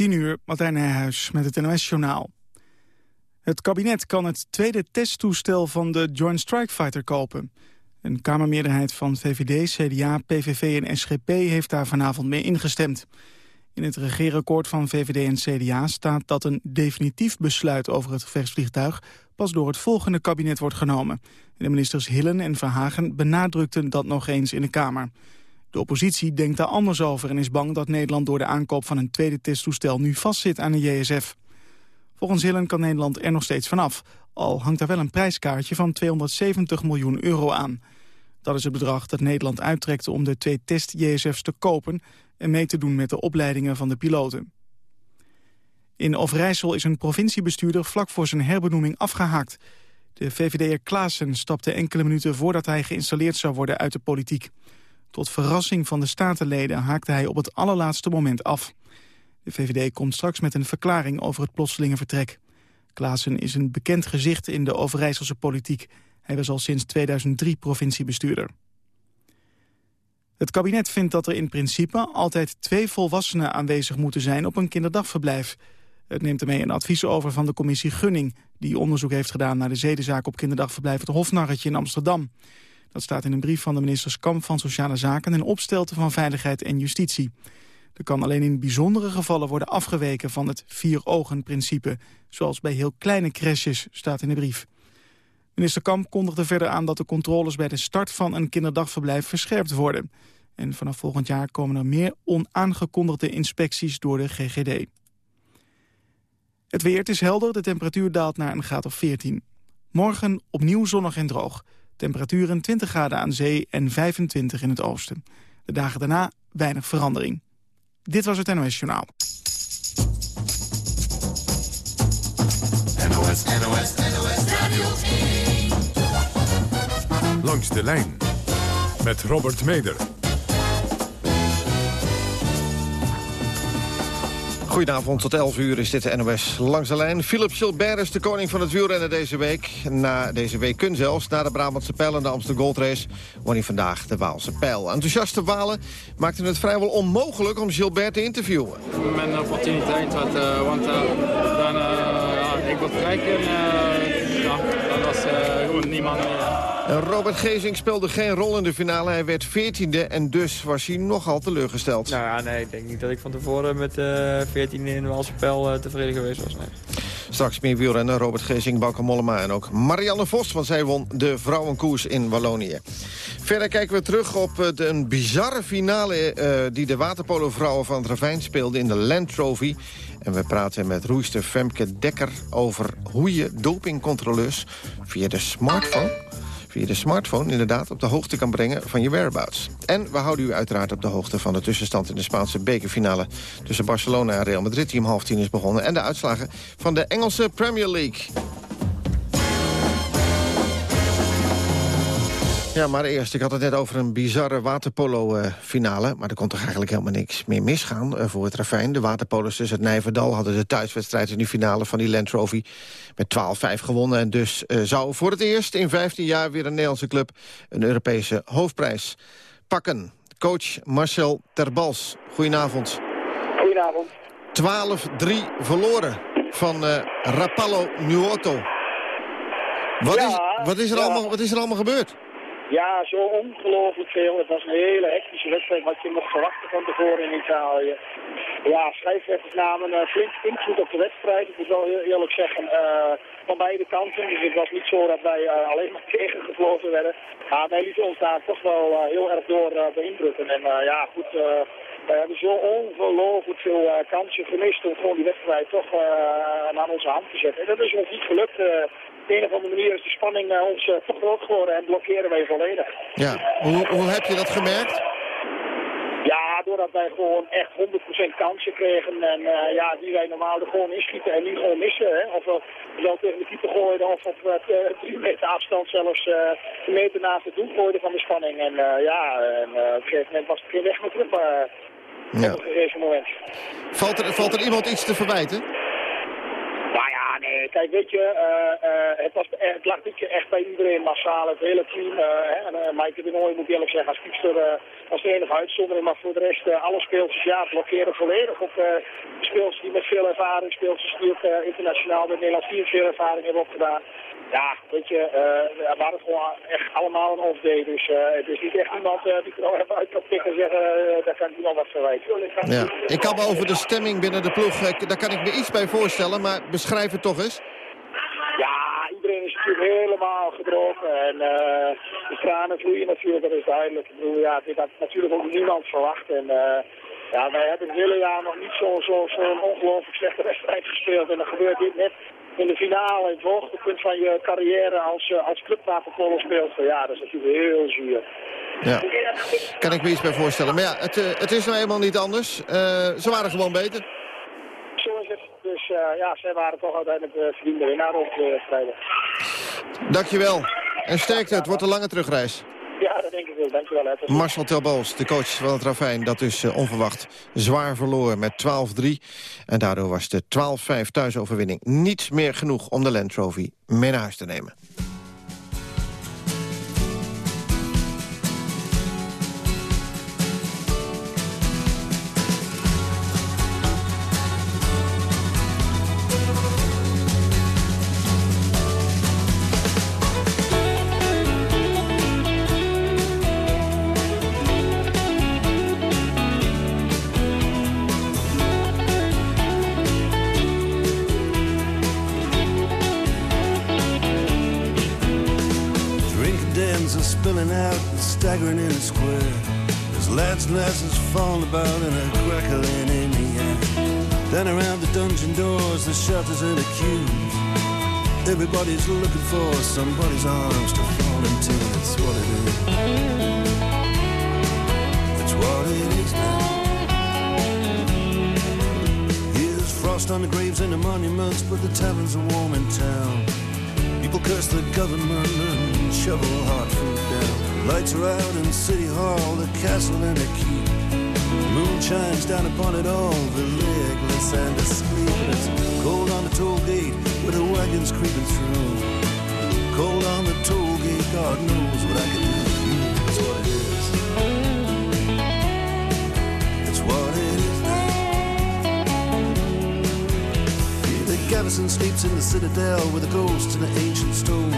10 uur, Martijn Nijhuis met het NOS-journaal. Het kabinet kan het tweede testtoestel van de Joint Strike Fighter kopen. Een kamermeerderheid van VVD, CDA, PVV en SGP heeft daar vanavond mee ingestemd. In het regeerakkoord van VVD en CDA staat dat een definitief besluit over het gevechtsvliegtuig pas door het volgende kabinet wordt genomen. De ministers Hillen en Verhagen benadrukten dat nog eens in de Kamer. De oppositie denkt daar anders over en is bang dat Nederland door de aankoop van een tweede testtoestel nu vastzit aan de JSF. Volgens Hillen kan Nederland er nog steeds vanaf, al hangt er wel een prijskaartje van 270 miljoen euro aan. Dat is het bedrag dat Nederland uittrekt om de twee test-JSF's te kopen en mee te doen met de opleidingen van de piloten. In Overijssel is een provinciebestuurder vlak voor zijn herbenoeming afgehaakt. De VVD'er Klaassen stapte enkele minuten voordat hij geïnstalleerd zou worden uit de politiek. Tot verrassing van de statenleden haakte hij op het allerlaatste moment af. De VVD komt straks met een verklaring over het plotselinge vertrek. Klaassen is een bekend gezicht in de Overijsselse politiek. Hij was al sinds 2003 provinciebestuurder. Het kabinet vindt dat er in principe altijd twee volwassenen aanwezig moeten zijn op een kinderdagverblijf. Het neemt ermee een advies over van de commissie Gunning... die onderzoek heeft gedaan naar de zedenzaak op kinderdagverblijf het Hofnarretje in Amsterdam. Dat staat in een brief van de ministers Kamp van Sociale Zaken... en Opstelten van Veiligheid en Justitie. Er kan alleen in bijzondere gevallen worden afgeweken van het vier-ogen-principe... zoals bij heel kleine crèches, staat in de brief. Minister Kamp kondigde verder aan dat de controles bij de start van een kinderdagverblijf verscherpt worden. En vanaf volgend jaar komen er meer onaangekondigde inspecties door de GGD. Het weer, is helder, de temperatuur daalt naar een graad of 14. Morgen opnieuw zonnig en droog. Temperaturen 20 graden aan zee en 25 in het oosten. De dagen daarna weinig verandering. Dit was het NOS Journaal. NOS, NOS, NOS Radio 1. Langs de lijn met Robert Meder. Goedenavond, tot 11 uur is dit de NOS langs de lijn. Philip Gilbert is de koning van het wielrennen deze week. Na deze week kun zelfs, na de Brabantse Pijl en de Amsterdam Gold Race... won hij vandaag de Waalse Pijl. Enthousiaste Walen maakten het vrijwel onmogelijk om Gilbert te interviewen. Mijn opportuniteit, wat, uh, want uh, dan, uh, ja, ik wil kijken en ja, dan was gewoon niemand meer. Robert Gezing speelde geen rol in de finale. Hij werd 14e en dus was hij nogal teleurgesteld. Nou ja, nee, ik denk niet dat ik van tevoren met uh, 14e in de Walse Pijl uh, tevreden geweest was. Nee. Straks meer wielrennen, Robert Gezing, Bauke Mollema en ook Marianne Vos... want zij won de vrouwenkoers in Wallonië. Verder kijken we terug op de, een bizarre finale... Uh, die de waterpolovrouwen van het Ravijn speelden in de Land Trophy. En we praten met roeister Femke Dekker over hoe je dopingcontroleurs... via de smartphone via de smartphone inderdaad op de hoogte kan brengen van je whereabouts. En we houden u uiteraard op de hoogte van de tussenstand in de Spaanse bekerfinale tussen Barcelona en Real Madrid, die om half tien is begonnen. En de uitslagen van de Engelse Premier League. Ja, maar eerst, ik had het net over een bizarre waterpolo-finale. maar er kon toch eigenlijk helemaal niks meer misgaan uh, voor het Ravijn. De waterpolo's tussen het Nijverdal hadden de thuiswedstrijd... in de finale van die Land Trophy met 12-5 gewonnen. En dus uh, zou voor het eerst in 15 jaar weer een Nederlandse club... een Europese hoofdprijs pakken. Coach Marcel Terbals, goedenavond. Goedenavond. 12-3 verloren van uh, Rapallo Nuoto. Wat, Ja, is, wat, is er ja. allemaal, wat is er allemaal gebeurd? Ja, zo ongelooflijk veel. Het was een hele hectische wedstrijd wat je mocht verwachten van tevoren in Italië. Ja, scheidsrechters namen een flink invloed op de wedstrijd. Ik moet wel eerlijk zeggen, eh, van beide kanten. Dus het was niet zo dat wij eh, alleen maar tegengefloten werden. Maar wij lieten ons daar toch wel eh, heel erg door eh, beïnvloeden. En eh, ja, goed, eh, we hebben zo ongelooflijk veel eh, kansen gemist om gewoon die wedstrijd toch eh, aan onze hand te zetten. En dat is ons niet gelukt. Op een of andere manier is de spanning eh, ons eh, toch groot geworden en blokkeren wij volledig. Ja, hoe, hoe heb je dat gemerkt? Ja, doordat wij gewoon echt 100% kansen kregen en eh, ja, die wij normaal er gewoon inschieten en niet gewoon missen. Hè? Of we wel tegen de keeper gooiden of op uh, drie meter afstand zelfs eh, een meter naast het doel gooiden van de spanning. En ja, en, op een gegeven moment was er geen weg meer terug eh, Ja. op een gegeven moment. Valt er, valt er iemand iets te verwijten? Nee, kijk, weet je, het, was, het lag keer echt bij iedereen massaal, het hele team. en Maaike de Nooy moet eerlijk zeggen, als kiepster als de enige uitzondering. Maar voor de rest, alle speelsters, ja, blokkeren volledig op de speelsters die met veel ervaring, speelsters die ook internationaal met Nederland 4 veel ervaring hebben opgedaan. Ja, weet je, uh, we hadden gewoon echt allemaal een off-day. Dus uh, het is niet echt iemand uh, die er even uit kan pikken en zeggen, daar kan ik iemand wat verwijten. Ja. Ik kan me over de stemming binnen de ploeg, daar kan ik me iets bij voorstellen, maar beschrijf het toch eens. Ja, iedereen is natuurlijk helemaal gedrogen en de tranen vloeien natuurlijk, dat is duidelijk. Ik bedoel, ja, dit had natuurlijk ook niemand verwacht en... ja, wij hebben het hele jaar nog niet zo'n zo, zo ongelooflijk slechte wedstrijd gespeeld. En dan gebeurt dit net in de finale, het hoogtepunt van je carrière als, uh, als speelt. Ja, dat is natuurlijk heel zuur. Ja, kan ik me iets bij voorstellen. Maar ja, het, uh, het is nou eenmaal niet anders. Uh, ze waren gewoon beter. Zo is het. Dus ja, zij waren toch uiteindelijk de verdiende winnaar op de vrijdag. Dankjewel. En sterkte, het wordt een lange terugreis. Denk ik wel. Marcel Telboos, de coach van het Ravijn, dat dus uh, onverwacht zwaar verloren met 12-3. En daardoor was de 12-5 thuisoverwinning niet meer genoeg om de Land Trophy mee naar huis te nemen. Everybody's looking for somebody's arms to fall into. That's what it is. It's what it is now. Here's frost on the graves and the monuments, but the taverns are warm in town. People curse the government and shovel hard food down. Lights are out in City Hall, the castle and the keep. Moon shines down upon it all, the legless and the sleepless. Cold on the toll gate with the wagons creeping through. Cold on the toll gate, God knows what I can do. That's what it is. It's what it is. Here the garrison sleeps in the citadel with the ghosts and the ancient stones.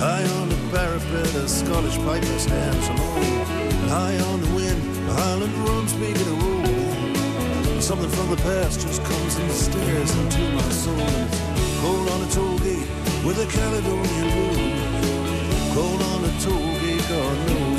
High on the parapet, a Scottish piper stands alone. High on the wind, a Highland drum's making a roll. Something from the past just comes and stares into my soul. Cold on a toll gate with a Caledonian moon. Cold on a toll gate, God knows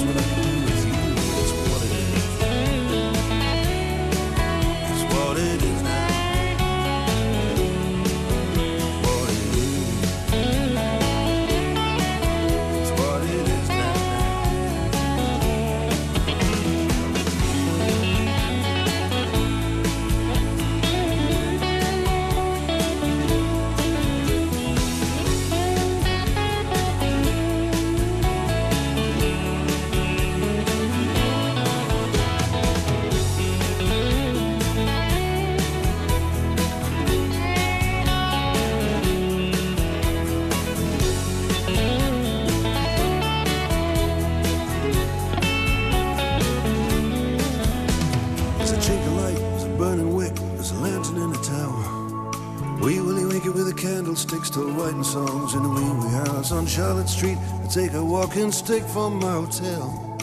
Street. I take a walking stick from my hotel.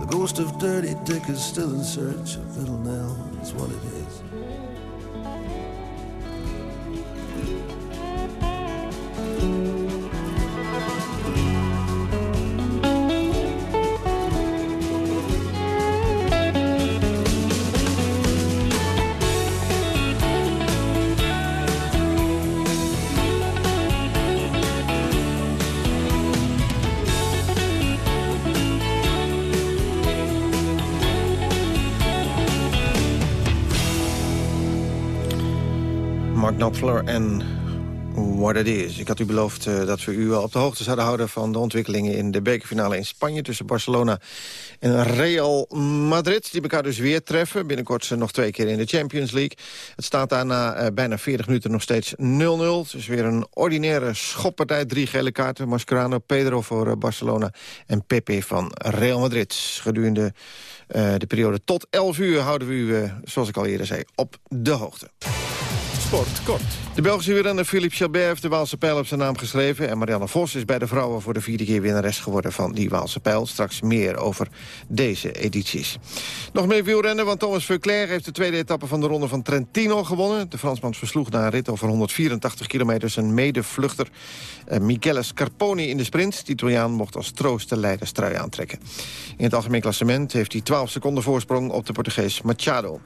The ghost of Dirty Dick is still in search of Little Nell. That's what it is. Knopfler en What It Is. Ik had u beloofd uh, dat we u op de hoogte zouden houden... van de ontwikkelingen in de bekerfinale in Spanje... tussen Barcelona en Real Madrid. Die elkaar dus weer treffen. Binnenkort nog twee keer in de Champions League. Het staat daarna uh, bijna 40 minuten nog steeds 0-0. Dus weer een ordinaire schoppartij. Drie gele kaarten. Mascherano, Pedro voor uh, Barcelona en Pepe van Real Madrid. Gedurende de periode tot 11 uur houden we u, zoals ik al eerder zei, op de hoogte. Sport kort. De Belgische wielrenner Philippe Chabert heeft de Waalse pijl op zijn naam geschreven... en Marianne Vos is bij de vrouwen voor de vierde keer winnares geworden van die Waalse pijl. Straks meer over deze edities. Nog meer wielrennen, want Thomas Verclair heeft de tweede etappe van de ronde van Trentino gewonnen. De Fransman versloeg na een rit over 184 kilometer zijn medevluchter uh, Michele Scarponi in de sprint. De Italiaan mocht als troost de leiderstrui aantrekken. In het algemeen klassement heeft hij 12 seconden voorsprong op de Portugees Machado.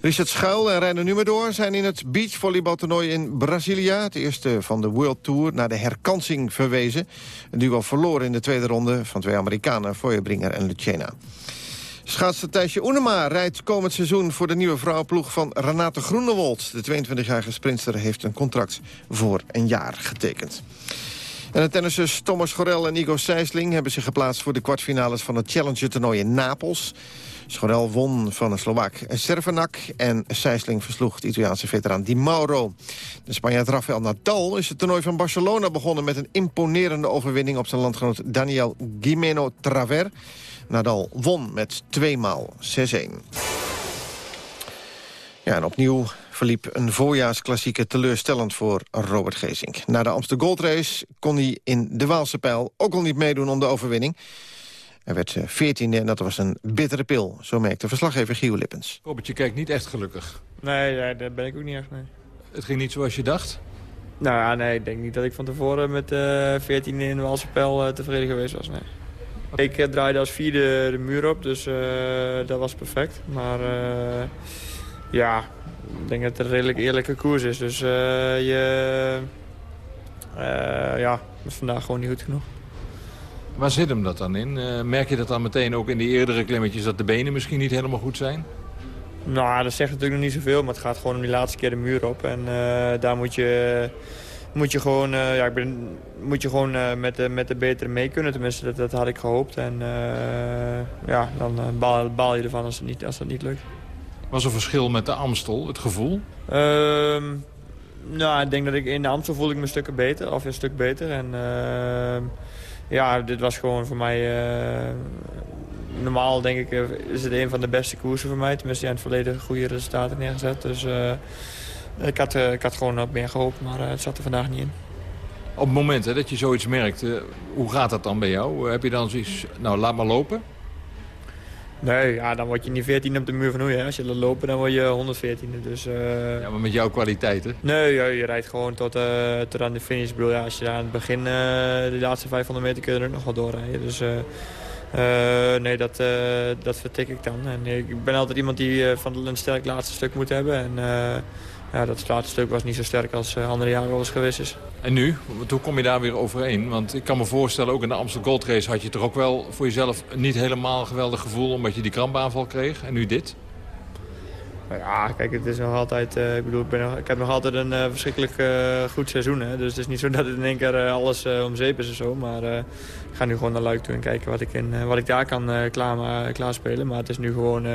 Richard Schuil en Reiner Numerdoor zijn in het beachvolleybaltoernooi in Brasilia. Het eerste van de World Tour naar de herkansing verwezen. Een duo verloren in de tweede ronde van twee Amerikanen... Feuerbringer en Lucena. Schaatster Thijsje Oenema rijdt komend seizoen voor de nieuwe vrouwenploeg van Renate Groenewold. De 22-jarige sprinter heeft een contract voor een jaar getekend. En de tennissers Thomas Gorel en Igor Sijsling hebben zich geplaatst voor de kwartfinales van het Challenger-toernooi in Napels. Schorel won van een Slovaak Servenak en Sijsling versloeg de Italiaanse veteraan Di Mauro. De Spanjaard Rafael Nadal is het toernooi van Barcelona begonnen met een imponerende overwinning op zijn landgenoot Daniel Gimeno Traver. Nadal won met tweemaal 6-1. Ja, en opnieuw verliep een voorjaarsklassieke teleurstellend voor Robert Geesink. Na de Amsterdam Gold Race kon hij in de Waalse pijl ook al niet meedoen om de overwinning. Hij werd eh, veertiende en dat was een bittere pil, zo merkte verslaggever Giel Lippens. Robert, je kijkt niet echt gelukkig. Nee, daar ben ik ook niet echt mee. Het ging niet zoals je dacht? Nou ja, nee, ik denk niet dat ik van tevoren met uh, 14 in de Walse pijl uh, tevreden geweest was, nee. Ik uh, draaide als vierde de muur op, dus dat was perfect. Maar ja, ik denk dat het een redelijk eerlijke koers is. Dus je, ja, is vandaag gewoon niet goed genoeg. Waar zit hem dat dan in? Uh, merk je dat dan meteen ook in die eerdere klimmetjes... dat de benen misschien niet helemaal goed zijn? Nou, dat zegt natuurlijk nog niet zoveel. Maar het gaat gewoon om die laatste keer de muur op. En uh, daar moet je, moet je gewoon, uh, ja, ik ben, moet je gewoon met, de, met de betere mee kunnen. Tenminste, dat, dat had ik gehoopt. En ja, dan baal, baal, je ervan als het, niet, als het niet lukt. Was er verschil met de Amstel, het gevoel? Ehm, nou, ik denk dat ik in de Amstel voelde ik me een stuk beter. Of een stuk beter. En ehm, ja, dit was gewoon voor mij... Uh, normaal denk ik eh, is het een van de beste koersen voor mij. Tenminste, in het verleden goede resultaten neergezet. Dus uh, ik, had, ik had gewoon op meer gehoopt, maar het zat er vandaag niet in. Op het moment hè, dat je zoiets merkt, hoe gaat dat dan bij jou? Heb je dan zoiets, nou laat maar lopen? Nee, ja, dan word je niet 14 op de muur van hoe Als je laat lopen, dan word je 114. Dus, uh... Ja, maar met jouw kwaliteiten? Nee, ja, je rijdt gewoon tot, uh, tot aan de finish. Bedoel, ja, als je daar aan het begin, uh, de laatste 500 meter, kun je er nog wel doorrijden. Dus nee, dat, dat vertik ik dan. En ik ben altijd iemand die van een sterk laatste stuk moet hebben. En ja, dat laatste stuk was niet zo sterk als andere jaren wel eens geweest is. En nu? Hoe kom je daar weer overheen? Want ik kan me voorstellen, ook in de Amsterdam Gold Race had je toch ook wel voor jezelf niet helemaal een geweldig gevoel... omdat je die krampaanval kreeg. En nu dit? Nou ja, kijk, het is nog altijd... Uh, ik bedoel, ik, ben nog, ik heb nog altijd een uh, verschrikkelijk uh, goed seizoen. Hè? Dus het is niet zo dat het in één keer alles om zeep is of zo. Maar ik ga nu gewoon naar Luik toe en kijken wat ik, in, wat ik daar kan klaar, klaarspelen. Maar het is nu gewoon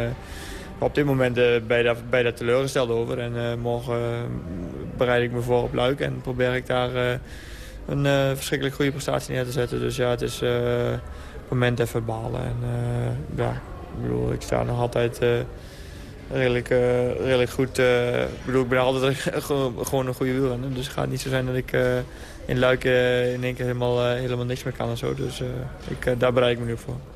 op dit moment uh, ben, je daar, ben je daar teleurgesteld over. En uh, morgen uh, bereid ik me voor op Luik en probeer ik daar een verschrikkelijk goede prestatie neer te zetten. Dus ja, het is op het moment even balen. En, ja, ik bedoel, ik sta nog altijd redelijk, redelijk goed. ik bedoel, ik ben altijd gewoon een goede wielrenner. Dus het gaat niet zo zijn dat ik in Luik in één keer helemaal, helemaal niks meer kan en zo. Dus ik, daar bereid ik me nu voor.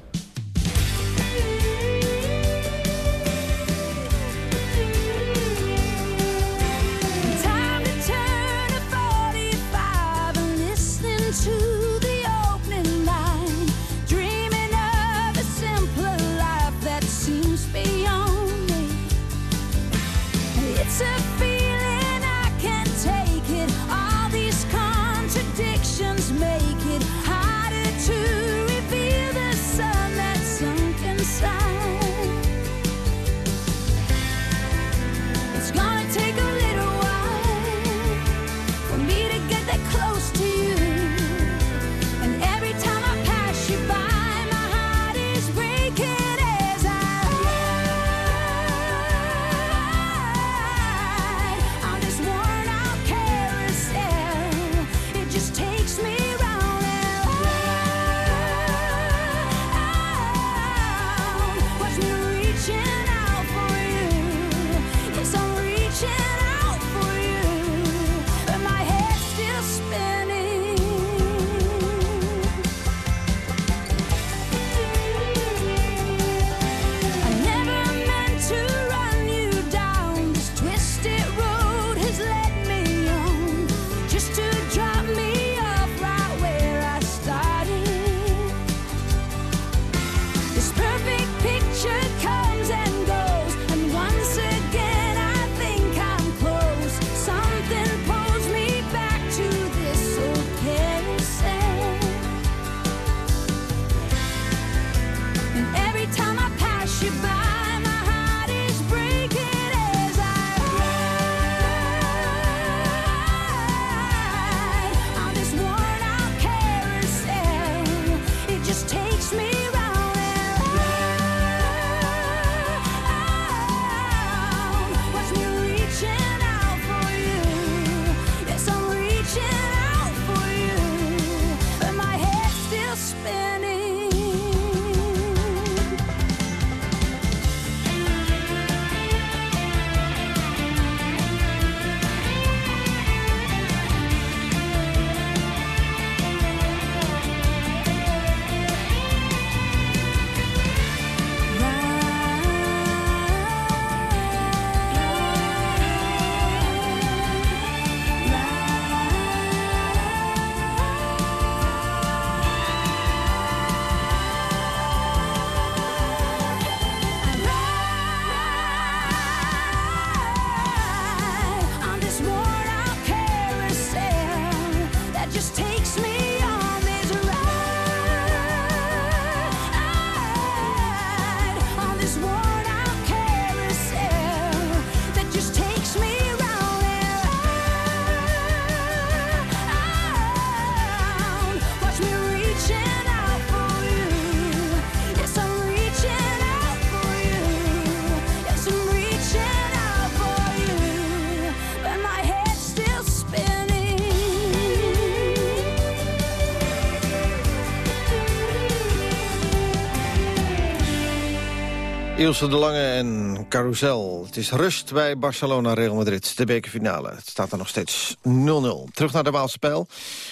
Ilse de Lange en Carousel. Het is rust bij Barcelona-Real Madrid, de bekerfinale. Het staat er nog steeds 0-0. Terug naar de Waalse Pijl.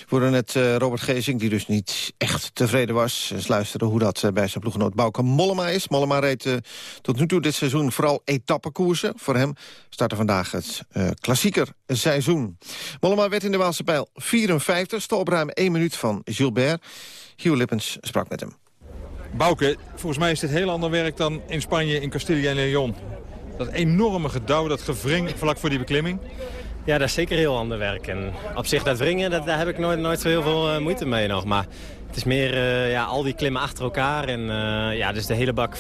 We net uh, Robert Gezing, die dus niet echt tevreden was. Eens luisteren hoe dat uh, bij zijn ploeggenoot Bouke Mollema is. Mollema reed uh, tot nu toe dit seizoen vooral etappekoersen. Voor hem startte vandaag het klassieker seizoen. Mollema werd in de Waalse Pijl 54, ste op ruim 1 minuut van Gilbert. Hugh Lippens sprak met hem. Bouke, volgens mij is dit heel ander werk dan in Spanje, in Castilla en Leon. Dat enorme gedouw, dat gevring vlak voor die beklimming. Ja, dat is zeker heel ander werk. En op zich dat wringen, dat, daar heb ik nooit, nooit zo heel veel uh, moeite mee nog. Maar het is meer uh, ja, al die klimmen achter elkaar. En uh, ja, dus de hele, bak,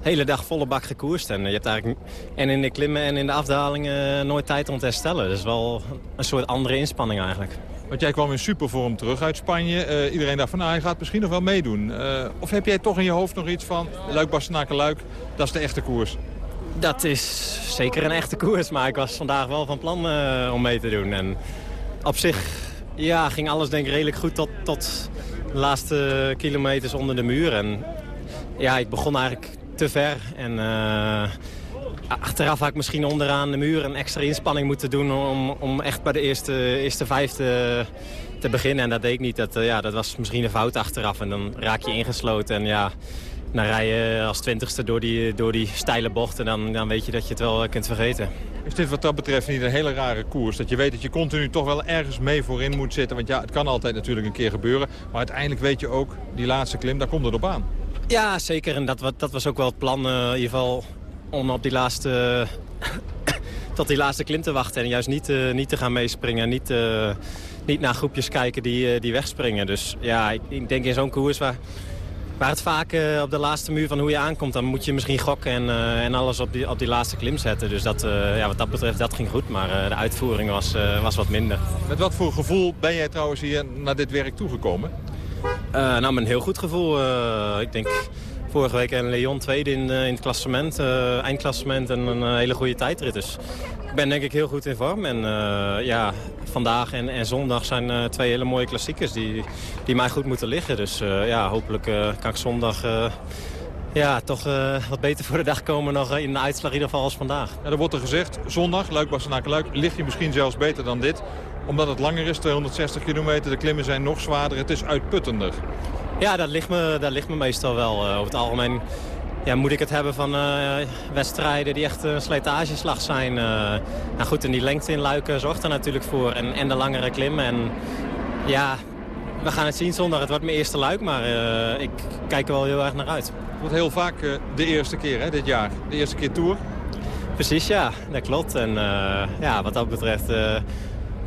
hele dag volle bak gekoerst. En je hebt eigenlijk en in de klimmen en in de afdalingen nooit tijd om te herstellen. Dus wel een soort andere inspanning eigenlijk. Want jij kwam in supervorm terug uit Spanje. Uh, iedereen dacht van, nou, hij gaat misschien nog wel meedoen. Uh, of heb jij toch in je hoofd nog iets van, Luik, Bastenaken, Luik, dat is de echte koers? Dat is zeker een echte koers, maar ik was vandaag wel van plan uh, om mee te doen. En op zich ja, ging alles denk ik redelijk goed tot, tot de laatste kilometers onder de muur. En ja, ik begon eigenlijk te ver en achteraf had ik misschien onderaan de muur een extra inspanning moeten doen... om, om echt bij de eerste, eerste vijf te, te beginnen. En dat deed ik niet. Dat, ja, dat was misschien een fout achteraf. En dan raak je ingesloten en ja... Dan rij je als twintigste door die, door die steile bocht en dan, dan weet je dat je het wel kunt vergeten. Is dit wat dat betreft niet een hele rare koers? Dat je weet dat je continu toch wel ergens mee voorin moet zitten. Want ja, het kan altijd natuurlijk een keer gebeuren. Maar uiteindelijk weet je ook, die laatste klim, daar komt het op aan. Ja, zeker. En dat, dat was ook wel het plan. Uh, in ieder geval om op die laatste, tot die laatste klim te wachten. En juist niet, uh, niet te gaan meespringen. Niet, uh, niet naar groepjes kijken die, uh, die wegspringen. Dus ja, ik, ik denk in zo'n koers waar, waar het vaak op de laatste muur van hoe je aankomt... dan moet je misschien gokken en, en alles op die, op die laatste klim zetten. Dus dat, ja, wat dat betreft, dat ging goed. Maar de uitvoering was, was wat minder. Met wat voor gevoel ben jij trouwens hier naar dit werk toegekomen? nou, met een heel goed gevoel. ik denk vorige week een Leon tweede in, in het klassement, uh, eindklassement en een hele goede tijdrit. Dus ik ben denk ik heel goed in vorm. En ja, vandaag en, en zondag zijn twee hele mooie klassiekers die, die mij goed moeten liggen. Dus ja, hopelijk kan ik zondag ja, toch wat beter voor de dag komen nog in de uitslag in ieder geval als vandaag. Ja, er wordt er gezegd, zondag, Luik, Luik, ligt je misschien zelfs beter dan dit. Omdat het langer is, 260 kilometer, de klimmen zijn nog zwaarder, het is uitputtender. Ja, dat ligt me, dat ligt me meestal wel. Uh, over het algemeen ja, moet ik het hebben van uh, wedstrijden die echt een slijtageslag zijn. Uh, nou goed, en die lengte in Luiken zorgt er natuurlijk voor. En, en de langere klimmen. En ja, we gaan het zien zondag. Het wordt mijn eerste luik, maar ik kijk er wel heel erg naar uit. Het wordt heel vaak de eerste keer hè, dit jaar. De eerste keer Tour. Precies, ja. Dat klopt. En ja, wat dat betreft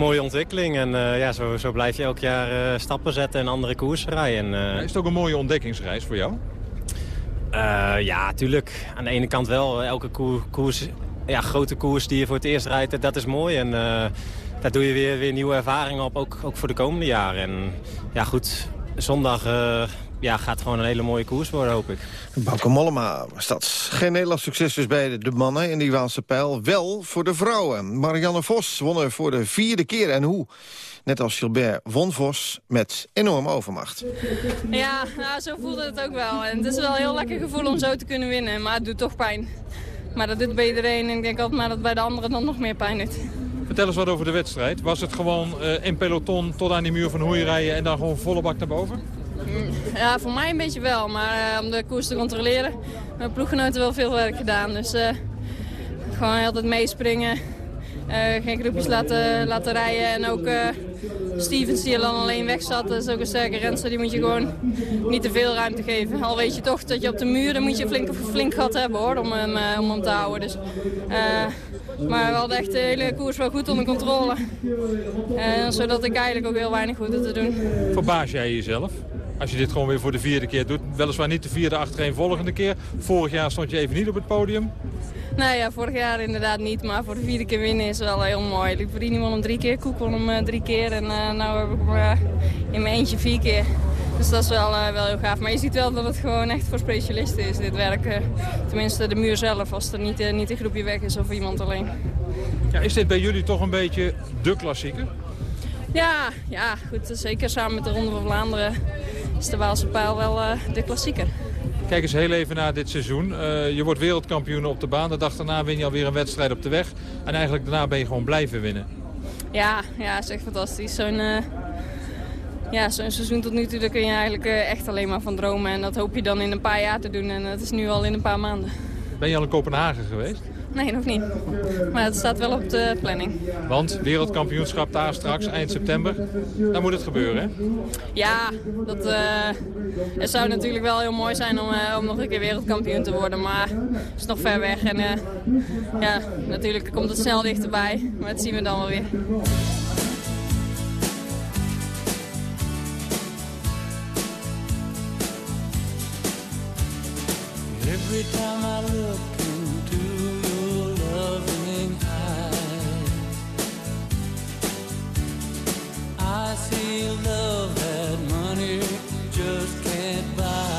mooie ontwikkeling. En uh, ja, zo, zo blijf je elk jaar uh, stappen zetten en andere koersen rijden. Uh, is het ook een mooie ontdekkingsreis voor jou? ja, tuurlijk. Aan de ene kant wel. Elke koers, ja, grote koers die je voor het eerst rijdt, dat is mooi. En daar doe je weer, weer nieuwe ervaringen op, ook, ook voor de komende jaren. En ja, goed, zondag ja, gaat gewoon een hele mooie koers worden, hoop ik. Bauke Mollema was dat. Geen Nederlands succes dus bij de mannen in die Waalse pijl. Wel voor de vrouwen. Marianne Vos won er voor de vierde keer. En hoe? Net als Gilbert won Vos met enorme overmacht. Ja, nou, zo voelde het ook wel. En het is wel een heel lekker gevoel om zo te kunnen winnen. Maar het doet toch pijn. Maar dat doet bij iedereen. En ik denk altijd maar dat bij de anderen dan nog meer pijn doet. Vertel eens wat over de wedstrijd. Was het gewoon uh, in peloton tot aan die muur van Hoei rijden en dan gewoon volle bak naar boven? Ja, voor mij een beetje wel. Maar uh, om de koers te controleren, mijn ploeggenoten wel veel werk gedaan. Dus uh, gewoon altijd meespringen. Uh, geen groepjes laten, laten rijden. En ook Stevens die dan alleen weg zat, dat is ook een sterke renster. Die moet je gewoon niet te veel ruimte geven. Al weet je toch dat je op de muur, dan moet je flink, flink gat hebben hoor, om hem, om hem te houden. Dus, maar we hadden echt de hele koers wel goed onder controle. zodat ik eigenlijk ook heel weinig hoefde te doen. Verbaas jij jezelf? Als je dit gewoon weer voor de vierde keer doet. Weliswaar niet de vierde achtereen volgende keer. Vorig jaar stond je even niet op het podium. Nee, ja, vorig jaar inderdaad niet. Maar voor de vierde keer winnen is wel heel mooi. Ik verdien won hem drie keer, Koek won hem uh, drie keer. En uh, nu heb ik hem uh, in mijn eentje vier keer. Dus dat is wel, wel heel gaaf. Maar je ziet wel dat het gewoon echt voor specialisten is, dit werk. tenminste, de muur zelf, als er niet, niet een groepje weg is of iemand alleen. Ja, is dit bij jullie toch een beetje de klassieker? Ja, ja goed, zeker samen met de Ronde van Vlaanderen is de Waalse Pijl wel uh, de klassieker. Kijk eens heel even naar dit seizoen. Eh, je wordt wereldkampioen op de baan. De dag daarna win je alweer een wedstrijd op de weg. En eigenlijk daarna ben je gewoon blijven winnen. Ja, ja, is echt fantastisch. Zo'n uh, ja, zo'n seizoen tot nu toe, daar kun je eigenlijk uh, echt alleen maar van dromen. En dat hoop je dan in een paar jaar te doen. En dat is nu al in een paar maanden. Ben je al in Kopenhagen geweest? Nee, nog niet. Maar het staat wel op de planning. Want wereldkampioenschap daar straks, eind september, dan moet het gebeuren, hè? Ja, dat, uh, het zou natuurlijk wel heel mooi zijn om, uh, om nog een keer wereldkampioen te worden. Maar het is nog ver weg. En uh, ja, natuurlijk komt het snel dichterbij. Maar dat zien we dan wel weer. Every time I look I see love that money just can't buy.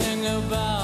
nothing about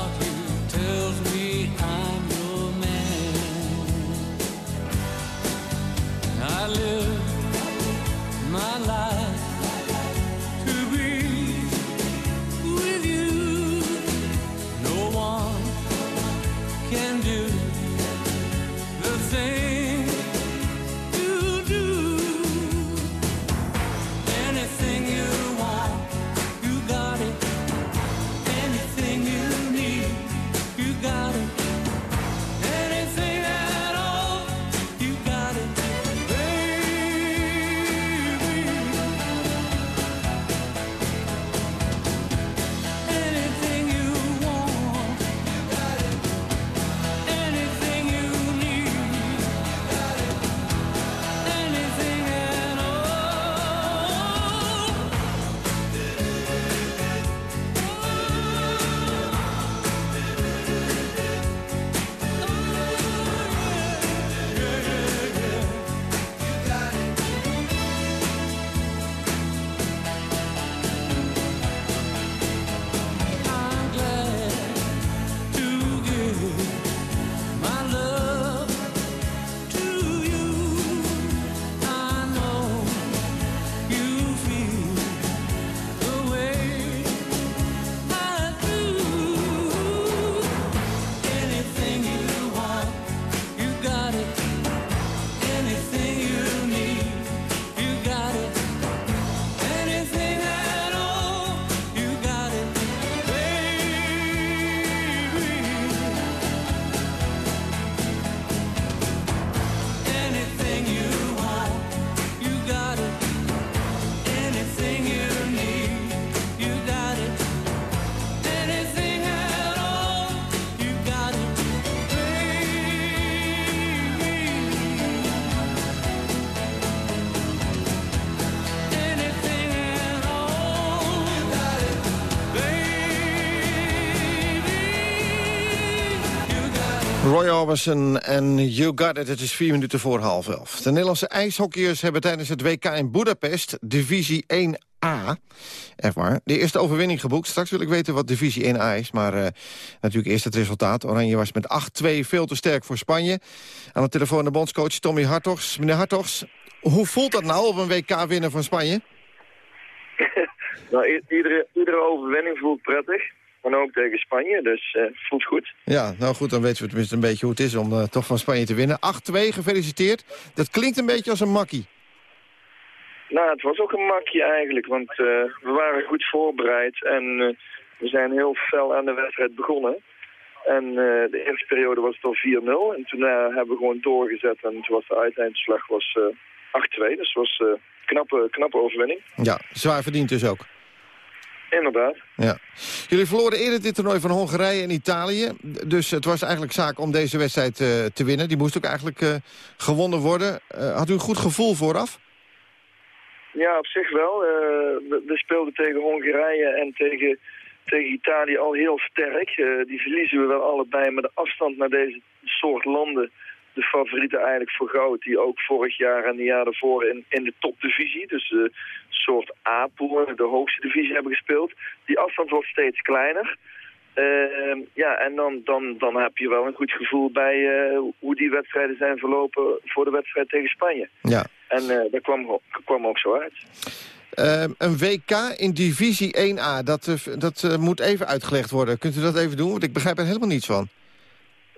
Roy Orbison en You Got It. Het is vier minuten voor half elf. De Nederlandse ijshockeyers hebben tijdens het WK in Budapest... divisie 1A, echt waar, de eerste overwinning geboekt. Straks wil ik weten wat divisie 1A is. Maar eh, natuurlijk eerst het resultaat. Oranje was met 8-2 veel te sterk voor Spanje. Aan de telefoon de bondscoach Tommy Hartogs. Meneer Hartogs, hoe voelt dat nou op een WK winnen van Spanje? Nou, iedere, iedere overwinning voelt prettig. En ook tegen Spanje, dus eh voelt goed. Ja, nou goed, dan weten we tenminste een beetje hoe het is om eh, toch van Spanje te winnen. 8-2, gefeliciteerd. Dat klinkt een beetje als een makkie. Nou, het was ook een makje eigenlijk, want eh, we waren goed voorbereid en we zijn heel fel aan de wedstrijd begonnen. En de eerste periode was het al 4-0 en toen hebben we gewoon doorgezet en toen was de uiteindslag was, eh 8-2. Dus het was eh knappe, knappe overwinning. Ja, zwaar verdiend dus ook. Inderdaad. Ja. Jullie verloren eerder dit toernooi van Hongarije en Italië. Dus het was eigenlijk zaak om deze wedstrijd eh, te winnen. Die moest ook eigenlijk eh, gewonnen worden. Eh, had u een goed gevoel vooraf? Ja, op zich wel. We, we speelden tegen Hongarije en tegen, tegen Italië al heel sterk. Die verliezen we wel allebei, maar de afstand naar deze soort landen... de favorieten eigenlijk voor goud, die ook vorig jaar en de jaar daarvoor in, in de topdivisie... dus de soort A-pool, de hoogste divisie hebben gespeeld... die afstand wordt steeds kleiner... Uh, ja, en dan, dan, dan heb je wel een goed gevoel bij uh, hoe die wedstrijden zijn verlopen voor de wedstrijd tegen Spanje. Ja. En uh, dat kwam, kwam ook zo uit. Uh, een WK in divisie 1A, dat, dat moet even uitgelegd worden. Kunt u dat even doen? Want ik begrijp er helemaal niets van.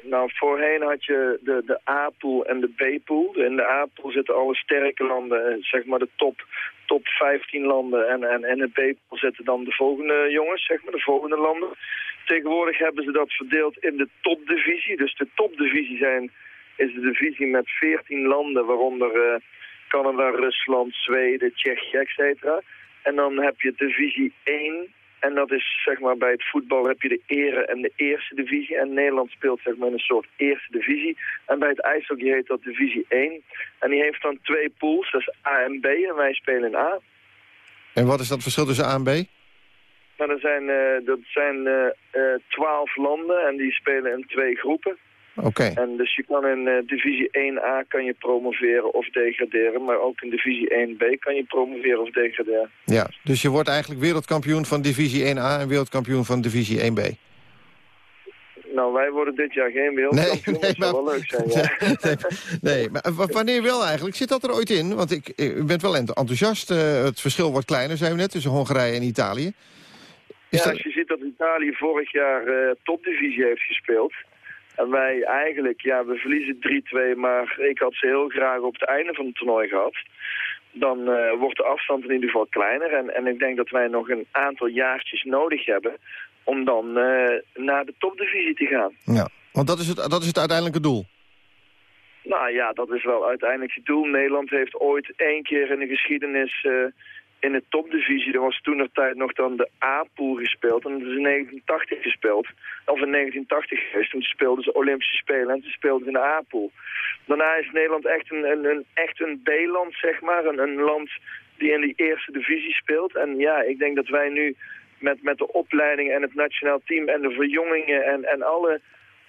Nou, voorheen had je de, de A-pool en de B-pool. In de A-pool zitten alle sterke landen, zeg maar de top, top 15 landen. En, en, in de B-pool zitten dan de volgende jongens, zeg maar, de volgende landen. Tegenwoordig hebben ze dat verdeeld in de topdivisie. Dus de topdivisie zijn, is de divisie met 14 landen, waaronder uh, Canada, Rusland, Zweden, Tsjechië, etc. En dan heb je divisie 1. En dat is, zeg maar, bij het voetbal heb je de ere en de eerste divisie. En Nederland speelt, zeg maar, in een soort eerste divisie. En bij het ijshockey heet dat divisie 1. En die heeft dan twee pools, dat is A en B. En wij spelen in A. En wat is dat verschil tussen A en B? Nou, dat zijn, uh, dat zijn twaalf uh, uh, landen en die spelen in twee groepen. Oké. Okay. En dus je kan in uh, divisie 1A kan je promoveren of degraderen, maar ook in divisie 1B kan je promoveren of degraderen. Ja, dus je wordt eigenlijk wereldkampioen van divisie 1A en wereldkampioen van divisie 1B. Nou, wij worden dit jaar geen wereldkampioen, nee, nee, dat zou wel leuk zijn, ja. nee, nee, maar wanneer wel eigenlijk? Zit dat er ooit in? Want ik, u bent wel enthousiast. Uh, het verschil wordt kleiner, zijn we net, tussen Hongarije en Italië. Is ja, dat... als je ziet dat Italië vorig jaar uh, topdivisie heeft gespeeld... en wij eigenlijk, ja, we verliezen 3-2... maar ik had ze heel graag op het einde van het toernooi gehad... dan uh, wordt de afstand in ieder geval kleiner. En, en ik denk dat wij nog een aantal jaartjes nodig hebben... om dan uh, naar de topdivisie te gaan. Ja, want dat is het, dat is het uiteindelijke doel. Nou ja, dat is wel uiteindelijk het doel. Nederland heeft ooit één keer in de geschiedenis in de topdivisie, er was toen nog tijd nog dan de A-pool gespeeld. En dat is in 1980 gespeeld. Of in 1980 geweest. Toen speelden ze Olympische Spelen en toen speelden ze in de A-pool. Daarna is Nederland echt een, een, een, echt een B-land, zeg maar. Een, een land die in die eerste divisie speelt. En ja, ik denk dat wij nu met, met de opleiding en het nationaal team en de verjongingen en, en alle,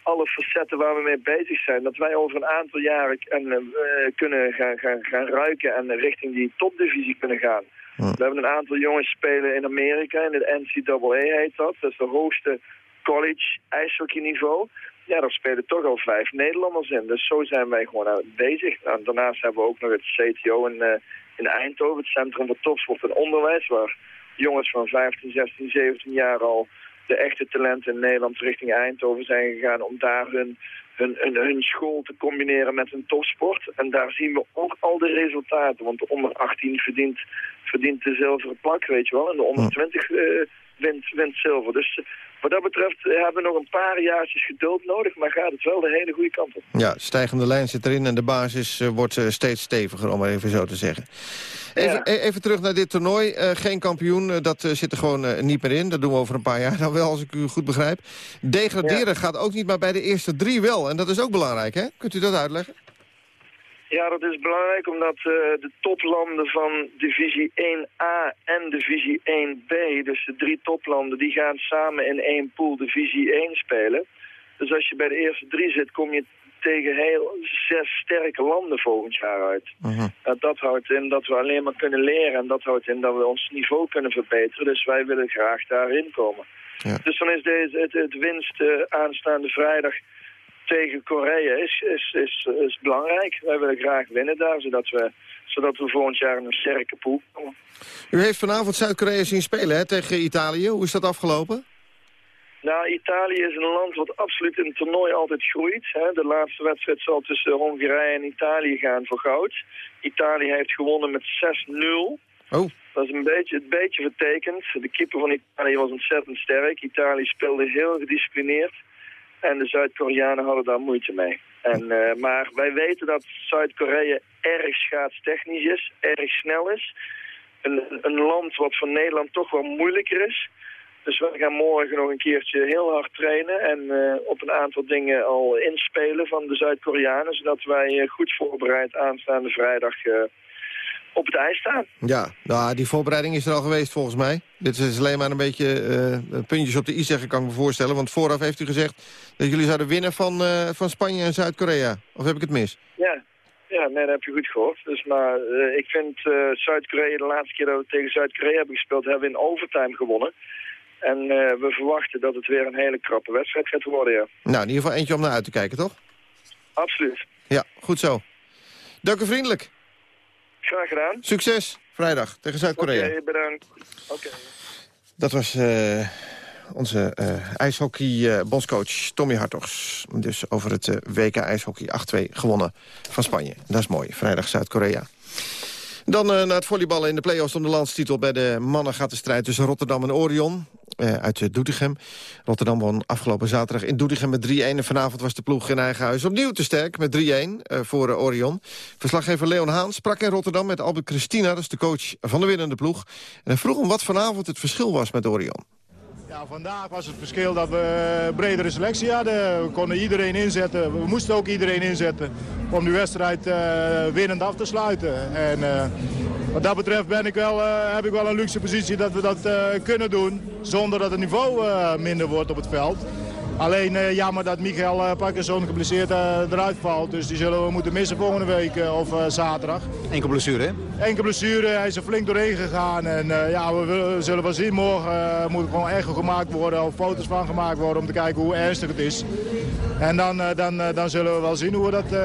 alle facetten waar we mee bezig zijn, dat wij over een aantal jaren en, uh, kunnen gaan, gaan, gaan ruiken en richting die topdivisie kunnen gaan. We hebben een aantal jongens spelen in Amerika, in het NCAA heet dat. Dat is de hoogste college ijshockeyniveau. Ja, daar spelen toch al vijf Nederlanders in. Dus zo zijn wij gewoon bezig. Daarnaast hebben we ook nog het CTO in, uh, in Eindhoven, het Centrum voor Topsport en Onderwijs, waar jongens van 15, 16, 17 jaar al de echte talenten in Nederland richting Eindhoven zijn gegaan om daar hun, hun, hun, hun school te combineren met een topsport. En daar zien we ook al de resultaten, want de onder 18 verdient verdient de zilveren plak, weet je wel. En de onder 20 uh, wint, wint zilver. Dus uh, wat dat betreft hebben we nog een paar jaartjes geduld nodig, maar gaat het wel de hele goede kant op. Ja, stijgende lijn zit erin en de basis uh, wordt steeds steviger, om maar even zo te zeggen. Even, ja. even terug naar dit toernooi. geen kampioen, dat zit er gewoon niet meer in. Dat doen we over een paar jaar dan wel, als ik u goed begrijp. Degraderen ja. gaat ook niet, maar bij de eerste drie wel. En dat is ook belangrijk, hè? Kunt u dat uitleggen? Ja, dat is belangrijk omdat uh, de toplanden van divisie 1A en divisie 1B, dus de drie toplanden, die gaan samen in één pool divisie 1 spelen. Dus als je bij de eerste drie zit, kom je tegen heel zes sterke landen volgend jaar uit. Uh -huh. uh, dat houdt in dat we alleen maar kunnen leren en dat houdt in dat we ons niveau kunnen verbeteren. Dus wij willen graag daarin komen. Ja. Dus dan is deze, het, het winst aanstaande vrijdag tegen Korea is, is, is, is belangrijk. Wij willen graag winnen daar, zodat we, zodat we volgend jaar in een sterke pool komen. U heeft vanavond Zuid-Korea zien spelen hè, tegen Italië. Hoe is dat afgelopen? Nou, Italië is een land wat absoluut in het toernooi altijd groeit. Hè. De laatste wedstrijd zal tussen Hongarije en Italië gaan voor goud. Italië heeft gewonnen met 6-0. Oh. Dat is een beetje, een beetje vertekend. De keeper van Italië was ontzettend sterk. Italië speelde heel gedisciplineerd. En de Zuid-Koreanen hadden daar moeite mee. En, uh, maar wij weten dat Zuid-Korea erg schaatstechnisch is, erg snel is. een, een land wat voor Nederland toch wel moeilijker is. Dus we gaan morgen nog een keertje heel hard trainen en eh, op een aantal dingen al inspelen van de Zuid-Koreanen. Zodat wij eh, goed voorbereid aanstaande vrijdag eh, op het ijs staan. Ja, nou, die voorbereiding is er al geweest volgens mij. Dit is alleen maar een beetje eh, puntjes op de i zeggen, kan ik me voorstellen. Want vooraf heeft u gezegd dat jullie zouden winnen van, eh, van Spanje en Zuid-Korea. Of heb ik het mis? Ja, ja nee, dat heb je goed gehoord. Dus, maar ik vind Zuid-Korea, de laatste keer dat we tegen Zuid-Korea hebben gespeeld, hebben we in overtime gewonnen. En we verwachten dat het weer een hele krappe wedstrijd gaat worden, ja. Nou, in ieder geval eentje om naar uit te kijken, toch? Absoluut. Ja, goed zo. Dank u vriendelijk. Graag gedaan. Succes vrijdag tegen Zuid-Korea. Oké, bedankt. Oké. Dat was eh, onze eh ijshockey-bondscoach Tommy Hartogs. Dus over het eh, WK ijshockey 8-2 gewonnen van Spanje. Dat is mooi, vrijdag Zuid-Korea. Dan eh, naar het volleyballen in de play-offs om de landstitel. Bij de mannen gaat de strijd tussen Rotterdam en Orion eh, uit eh, Doetinchem. Rotterdam won afgelopen zaterdag in Doetinchem met 3-1. En vanavond was de ploeg in eigen huis opnieuw te sterk met 3-1 eh, voor Orion. Verslaggever Leon Haan sprak in Rotterdam met Albert Christina... dat is de coach van de winnende ploeg. En vroeg hem wat vanavond het verschil was met Orion. Ja, vandaag was het verschil dat we een bredere selectie hadden. We konden iedereen inzetten. We moesten ook iedereen inzetten om die wedstrijd eh, winnend af te sluiten. En eh, wat dat betreft ben ik wel, eh, heb ik wel een luxe positie dat we dat kunnen doen. Zonder dat het niveau minder wordt op het veld. Alleen eh, jammer dat Michael uh, Parkinson geblesseerd eh, eruit valt. Dus die zullen we moeten missen volgende week of zaterdag. Enkel blessure, hè? Enkel blessure, hij is er flink doorheen gegaan. En ja, we, zullen wel zien. Morgen moet er gewoon echo gemaakt worden of foto's van gemaakt worden om te kijken hoe ernstig het is. En dan, dan, dan zullen we wel zien hoe we dat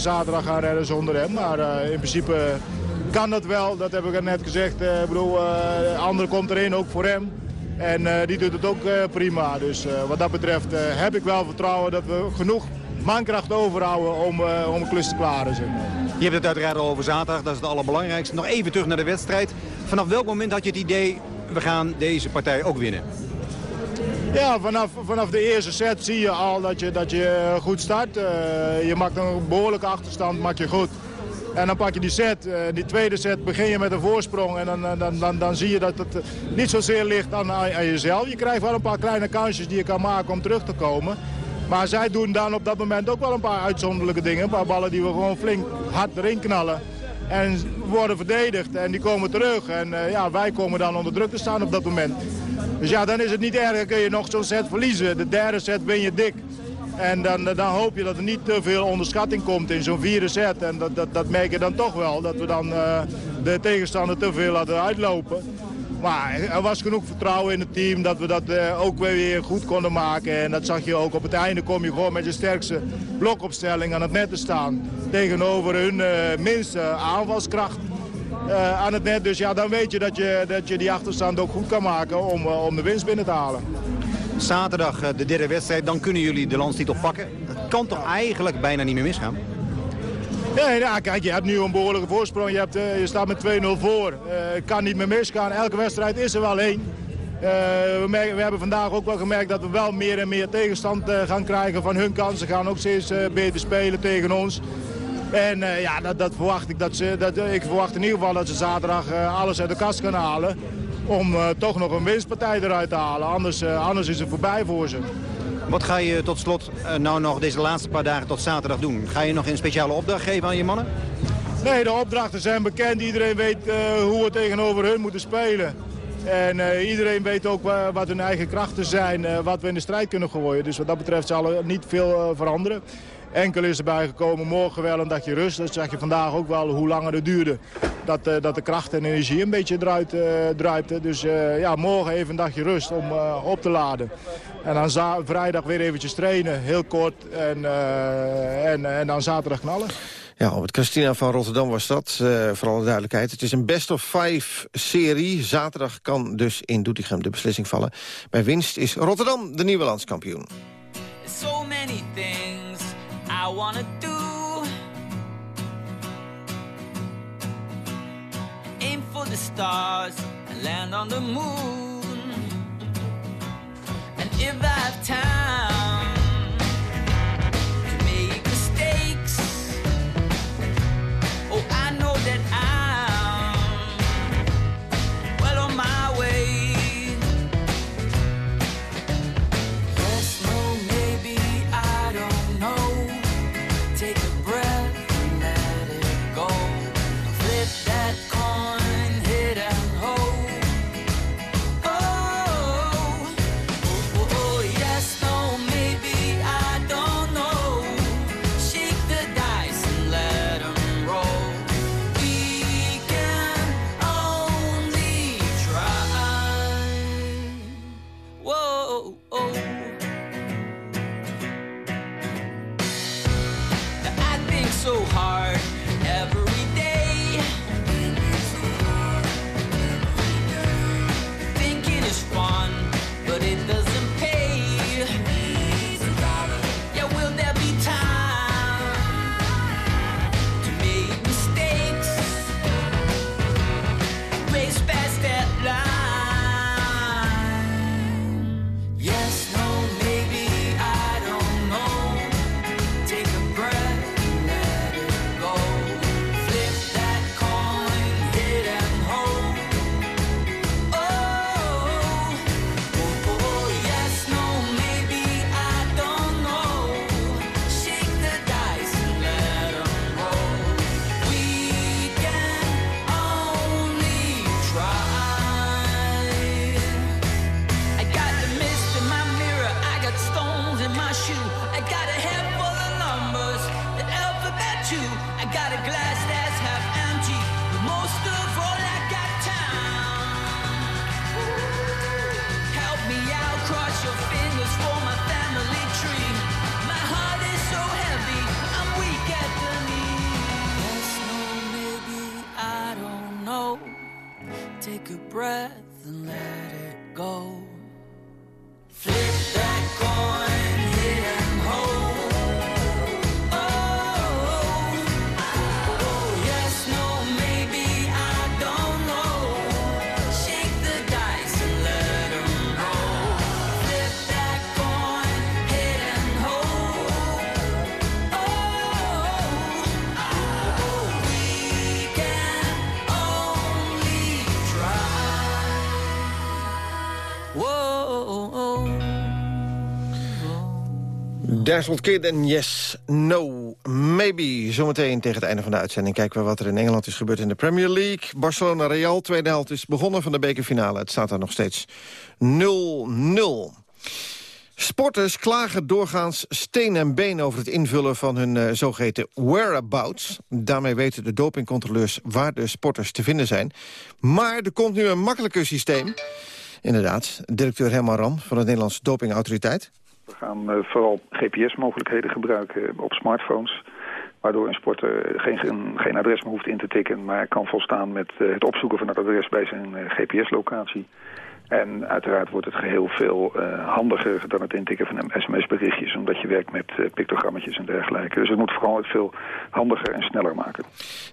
zaterdag gaan redden zonder hem. Maar in principe kan dat wel, dat heb ik net gezegd. Ik bedoel, de andere komt erin ook voor hem. En eh, die doet het ook eh, prima. Dus eh, wat dat betreft heb ik wel vertrouwen dat we genoeg mankracht overhouden om, om een klus te klaren. Zeg maar. Je hebt het uiteraard al over zaterdag, dat is het allerbelangrijkste. Nog even terug naar de wedstrijd. Vanaf welk moment had je het idee, we gaan deze partij ook winnen? Ja, vanaf, vanaf de eerste set zie je al dat je, dat je goed start. Je maakt een behoorlijke achterstand, maak je goed. En dan pak je die set. Eh, die tweede set begin je met een voorsprong. En dan, dan, dan, dan zie je dat het eh, niet zozeer ligt aan, aan jezelf. Je krijgt wel een paar kleine kansjes die je kan maken om terug te komen. Maar zij doen dan op dat moment ook wel een paar uitzonderlijke dingen. Een paar ballen die we gewoon flink hard erin knallen. En worden verdedigd en die komen terug. En eh, ja, wij komen dan onder druk te staan op dat moment. Dus ja, dan is het niet erg. Kun je nog zo'n set verliezen. De derde set win je dik. En dan, dan hoop je dat er niet te veel onderschatting komt in zo'n vierde set. En dat, dat, dat merk je dan toch wel. Dat we dan eh, de tegenstander te veel laten uitlopen. Maar er was genoeg vertrouwen in het team dat we dat eh, ook weer goed konden maken. En dat zag je ook. Op het einde kom je gewoon met je sterkste blokopstelling aan het net te staan. Tegenover hun eh, minste aanvalskracht aan het net. Dus ja, dan weet je dat je, dat je die achterstand ook goed kan maken om, om de winst binnen te halen. Zaterdag eh, de derde wedstrijd, dan kunnen jullie de landstitel pakken. Dat kan toch eigenlijk bijna niet meer misgaan? Nee, ja, kijk, je hebt nu een behoorlijke voorsprong. Je, hebt, eh, je staat met 2-0 voor. Eh, kan niet meer misgaan. Elke wedstrijd is er wel één. We, we hebben vandaag ook wel gemerkt dat we wel meer en meer tegenstand gaan krijgen van hun kant. Ze gaan ook steeds beter spelen tegen ons. En ja, dat, dat verwacht ik. Dat ze, dat, ik verwacht in ieder geval dat ze zaterdag alles uit de kast gaan halen. Om eh, toch nog een winstpartij eruit te halen. Anders, eh, anders is het voorbij voor ze. Wat ga je tot slot eh, nou nog deze laatste paar dagen tot zaterdag doen? Ga je nog een speciale opdracht geven aan je mannen? Nee, de opdrachten zijn bekend. Iedereen weet hoe we tegenover hun moeten spelen. En iedereen weet ook wa- wat hun eigen krachten zijn, wat we in de strijd kunnen gooien. Dus wat dat betreft zal er niet veel veranderen. Enkel is erbij gekomen, morgen wel een dagje rust. Dat zag je vandaag ook wel, hoe langer het duurde. Dat, eh, dat de kracht en energie een beetje eruit eh, druipte. Dus eh, ja, morgen even een dagje rust om eh, op te laden. En dan vrijdag weer eventjes trainen, heel kort. En, eh, en, en dan zaterdag knallen. Ja, Albert Christina van Rotterdam was dat, eh, voor alle duidelijkheid. Het is een best of five serie. Zaterdag kan dus in Doetinchem de beslissing vallen. Bij winst is Rotterdam de nieuwe landskampioen. so many things I wanna do. Aim for the stars and land on the moon. And if I have time Yes, No, Maybe. Zometeen tegen het einde van de uitzending kijken we wat er in Engeland is gebeurd in de Premier League. Barcelona-Real, tweede helft is begonnen van de bekerfinale. Het staat daar nog steeds 0-0. Sporters klagen doorgaans steen en been over het invullen van hun eh, zogeheten whereabouts. Daarmee weten de dopingcontroleurs waar de sporters te vinden zijn. Maar er komt nu een makkelijker systeem. Inderdaad, directeur Herman Ram van de Nederlandse Dopingautoriteit. We gaan eh, vooral GPS-mogelijkheden gebruiken op smartphones. Waardoor een sporter geen, geen, geen adres meer hoeft in te tikken... maar kan volstaan met eh, het opzoeken van dat adres bij zijn eh, GPS-locatie. En uiteraard wordt het geheel veel eh, handiger dan het intikken van sms-berichtjes... omdat je werkt met eh, pictogrammetjes en dergelijke. Dus het moet vooral het veel handiger en sneller maken.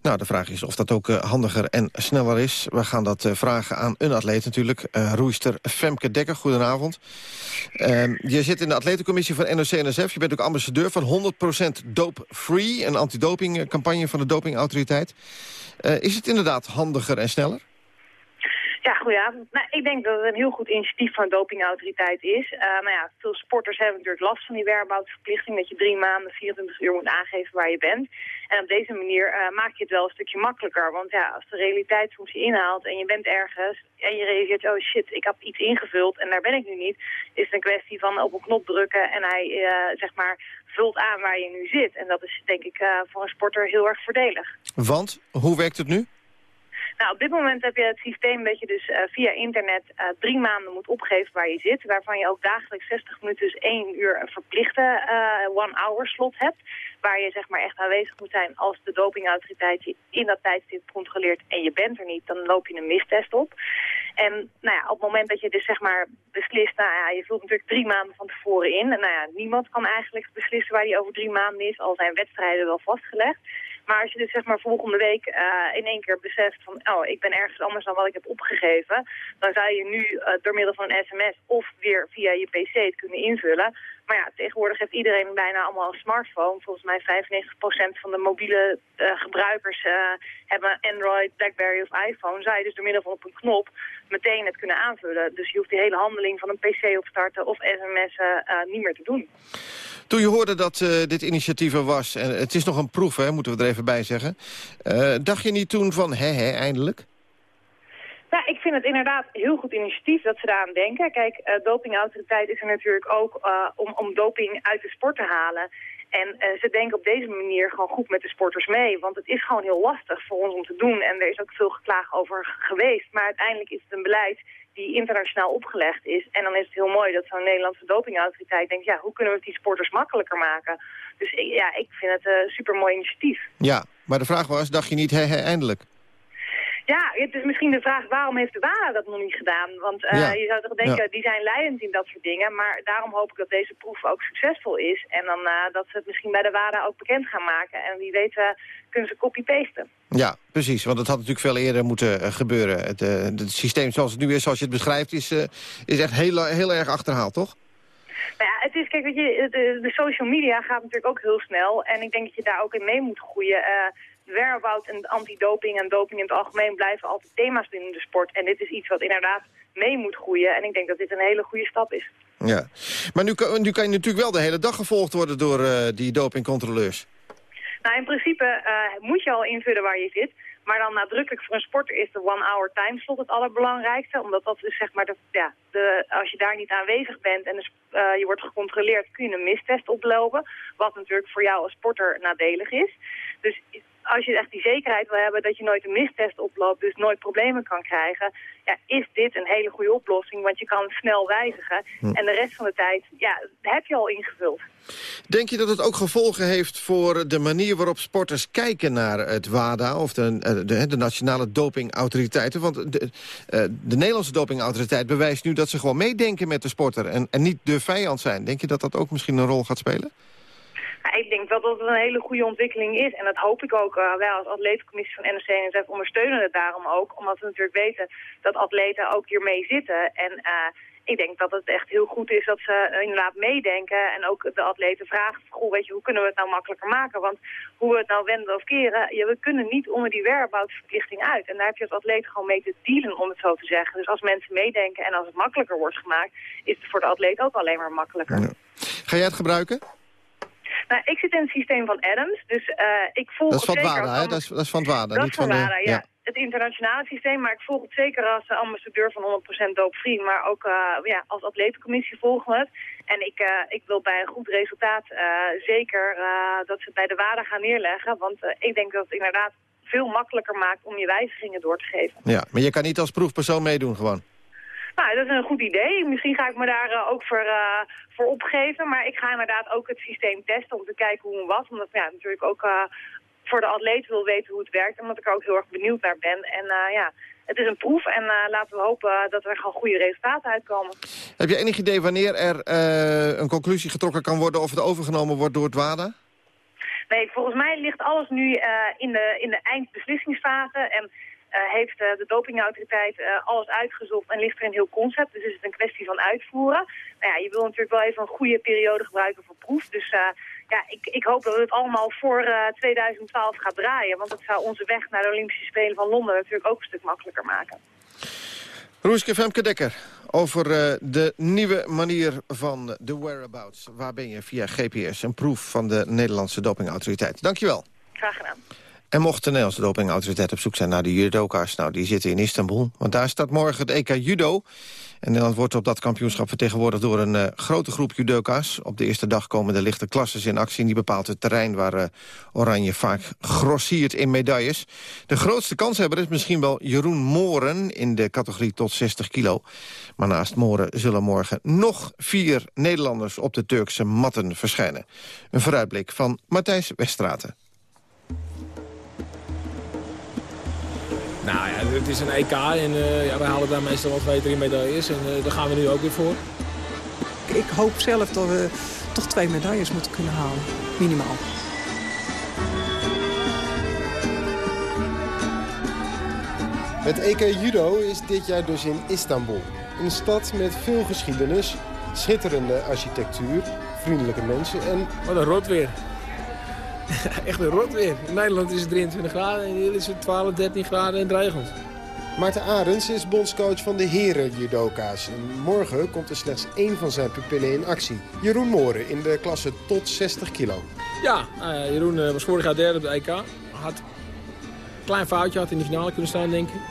Nou, de vraag is of dat ook eh, handiger en sneller is. We gaan dat vragen aan een atleet natuurlijk. roeister Femke Dekker, goedenavond. Ehm, je zit in de atletencommissie van NOC-NSF. Je bent ook ambassadeur van 100% Dope Free... een antidopingcampagne van de dopingautoriteit. Is het inderdaad handiger en sneller? Ja, goedenavond. Nou, ik denk dat het een heel goed initiatief van de dopingautoriteit is. Uh, nou ja, veel sporters hebben natuurlijk last van die whereabouts-verplichting... dat je drie maanden, 24 uur moet aangeven waar je bent. En op deze manier uh, maak je het wel een stukje makkelijker. Want ja, als de realiteit soms je inhaalt en je bent ergens... en je realiseert, oh shit, ik heb iets ingevuld en daar ben ik nu niet... is het een kwestie van op een knop drukken en hij, uh, zeg maar, vult aan waar je nu zit. En dat is denk ik voor een sporter heel erg voordelig. Want, hoe werkt het nu? Nou, op dit moment heb je het systeem dat je dus uh, via internet uh, drie maanden moet opgeven waar je zit. Waarvan je ook dagelijks 60 minuten, dus één uur een verplichte uh, one-hour slot hebt. Waar je zeg maar echt aanwezig moet zijn als de dopingautoriteit je in dat tijdstip controleert en je bent er niet. Dan loop je een mistest op. En nou ja, op het moment dat je dus zeg maar beslist, nou ja, je vult natuurlijk drie maanden van tevoren in. En nou ja, niemand kan eigenlijk beslissen waar die over drie maanden is, al zijn wedstrijden wel vastgelegd. Maar als je dus zeg maar volgende week uh, in één keer beseft van, oh, ik ben ergens anders dan wat ik heb opgegeven, dan zou je nu uh, door middel van een sms of weer via je pc het kunnen invullen. Maar ja, tegenwoordig heeft iedereen bijna allemaal een smartphone. Volgens mij 95% van de mobiele uh, gebruikers hebben Android, Blackberry of iPhone. Je dus door middel van op een knop meteen het kunnen aanvullen. Dus je hoeft die hele handeling van een pc opstarten of sms'en niet meer te doen. Toen je hoorde dat dit initiatief er was, en het is nog een proef, hè, moeten we er even bij zeggen. Dacht je niet toen van, hè, hè, eindelijk? Ja, ik vind het inderdaad heel goed initiatief dat ze daaraan denken. Kijk, uh, dopingautoriteit is er natuurlijk ook om, om doping uit de sport te halen. En eh, ze denken op deze manier gewoon goed met de sporters mee. Want het is gewoon heel lastig voor ons om te doen. En er is ook veel geklaag over geweest. Maar uiteindelijk is het een beleid die internationaal opgelegd is. En dan is het heel mooi dat zo'n Nederlandse dopingautoriteit denkt... ja, hoe kunnen we het die sporters makkelijker maken? Dus ja, ik vind het een super mooi initiatief. Ja, maar de vraag was, dacht je niet, hé, eindelijk? Ja, het is misschien de vraag waarom heeft de WADA dat nog niet gedaan? Want eh, Ja. je zou toch denken, Ja. die zijn leidend in dat soort dingen. Maar daarom hoop ik dat deze proef ook succesvol is. En dan eh, dat ze het misschien bij de WADA ook bekend gaan maken. En wie weet eh, kunnen ze copy-pasten. Ja, precies, want het had natuurlijk veel eerder moeten gebeuren. Het, het systeem zoals het nu is, zoals je het beschrijft, is, is echt heel, heel erg achterhaald, toch? Nou ja, het is, kijk, weet je, de, de social media gaat natuurlijk ook heel snel. En ik denk dat je daar ook in mee moet groeien. Whereabout en antidoping en doping in het algemeen blijven altijd thema's binnen de sport. En dit is iets wat inderdaad mee moet groeien. En ik denk dat dit een hele goede stap is. Ja. Maar nu, kan- nu kan je natuurlijk wel de hele dag gevolgd worden door eh, die dopingcontroleurs. Nou, in principe eh, moet je al invullen waar je zit. Maar dan nadrukkelijk voor een sporter is de one-hour timeslot het allerbelangrijkste. Omdat dat is zeg maar, de, ja, de, als je daar niet aanwezig bent en dus, eh, je wordt gecontroleerd, kun je een mistest oplopen. Wat natuurlijk voor jou als sporter nadelig is. Dus als je echt die zekerheid wil hebben dat je nooit een mistest oploopt, dus nooit problemen kan krijgen, ja, is dit een hele goede oplossing. Want je kan het snel wijzigen. Hm. En de rest van de tijd, ja, heb je al ingevuld. Denk je dat het ook gevolgen heeft voor de manier waarop sporters kijken naar het WADA... of de, eh, de, de nationale dopingautoriteiten? Want de, eh, de Nederlandse dopingautoriteit bewijst nu dat ze gewoon meedenken met de sporter... En, en niet de vijand zijn. Denk je dat dat ook misschien een rol gaat spelen? Ik denk wel dat het een hele goede ontwikkeling is. En dat hoop ik ook. eh, wij als atletencommissie van NOC-NSF ondersteunen het daarom ook. Omdat we natuurlijk weten dat atleten ook hiermee zitten. En eh, ik denk dat het echt heel goed is dat ze inderdaad meedenken. En ook de atleten vragen, goh, weet je, hoe kunnen we het nou makkelijker maken? Want hoe we het nou wenden of keren, ja, we kunnen niet onder die whereabouts-verplichting uit. En daar heb je als atleet gewoon mee te dealen, om het zo te zeggen. Dus als mensen meedenken en als het makkelijker wordt gemaakt, is het voor de atleet ook alleen maar makkelijker. Ga jij het gebruiken? Nou, ik zit in het systeem van Adams, dus eh, ik volg Dat is van WADA, hè? Dat is, dat is van het WADA, dat niet is van. WADA, ja. Het internationale systeem, maar ik volg het zeker als eh, ambassadeur van 100% doopvrij. Maar ook eh, ja, als atletencommissie volgen we het. En ik, ik wil bij een goed resultaat zeker dat ze het bij de WADA gaan neerleggen. Want ik denk dat het inderdaad veel makkelijker maakt om je wijzigingen door te geven. Ja, maar je kan niet als proefpersoon meedoen gewoon. Nou, dat is een goed idee. Misschien ga ik me daar eh, ook voor, eh, voor opgeven. Maar ik ga inderdaad ook het systeem testen om te kijken hoe en wat. Omdat ja, natuurlijk ook eh, voor de atleet wil weten hoe het werkt. Omdat ik er ook heel erg benieuwd naar ben. En ja, het is een proef. En laten we hopen dat er gewoon goede resultaten uitkomen. Heb je enig idee wanneer er een conclusie getrokken kan worden... of het overgenomen wordt door het WADA? Nee, volgens mij ligt alles nu in, de, in de eindbeslissingsfase. En heeft eh, de dopingautoriteit eh, alles uitgezocht en ligt er een heel concept. Dus is het een kwestie van uitvoeren. Nou ja, je wil natuurlijk wel even een goede periode gebruiken voor proef. Dus eh, ja, ik, ik hoop dat het allemaal voor eh, 2012 gaat draaien. Want dat zou onze weg naar de Olympische Spelen van Londen natuurlijk ook een stuk makkelijker maken. Roeske Femke Dekker over eh, de nieuwe manier van de whereabouts. Waar ben je via GPS? Een proef van de Nederlandse dopingautoriteit. Dankjewel. Graag gedaan. En mocht de Nederlandse dopingautoriteit op zoek zijn naar de judoka's... nou, die zitten in Istanbul, want daar staat morgen het EK Judo. En Nederland wordt op dat kampioenschap vertegenwoordigd... door een eh, grote groep judoka's. Op de eerste dag komen de lichte klasses in actie... en die bepaalt het terrein waar eh, Oranje vaak grossiert in medailles. De grootste kanshebber is misschien wel Jeroen Moren... in de categorie tot 60 kilo. Maar naast Moren zullen morgen nog vier Nederlanders... op de Turkse matten verschijnen. Een vooruitblik van Matthijs Weststraten. Nou ja, het is een EK en eh, ja, wij halen daar meestal wel twee, drie medailles. En eh, daar gaan we nu ook weer voor. Ik hoop zelf dat we toch twee medailles moeten kunnen halen. Minimaal. Het EK Judo is dit jaar dus in Istanbul. Een stad met veel geschiedenis, schitterende architectuur, vriendelijke mensen en... Wat een rot weer. Echt een rot weer. In Nederland is het 23 graden en hier is het 12, 13 graden en dreigend. Maarten Arends is bondscoach van de heren judoka's. En morgen komt er slechts één van zijn pupillen in actie. Jeroen Mooren in de klasse tot 60 kilo. Ja, eh, Jeroen eh, was vorig jaar derde op de EK. Had een klein foutje, had in de finale kunnen staan, denk ik.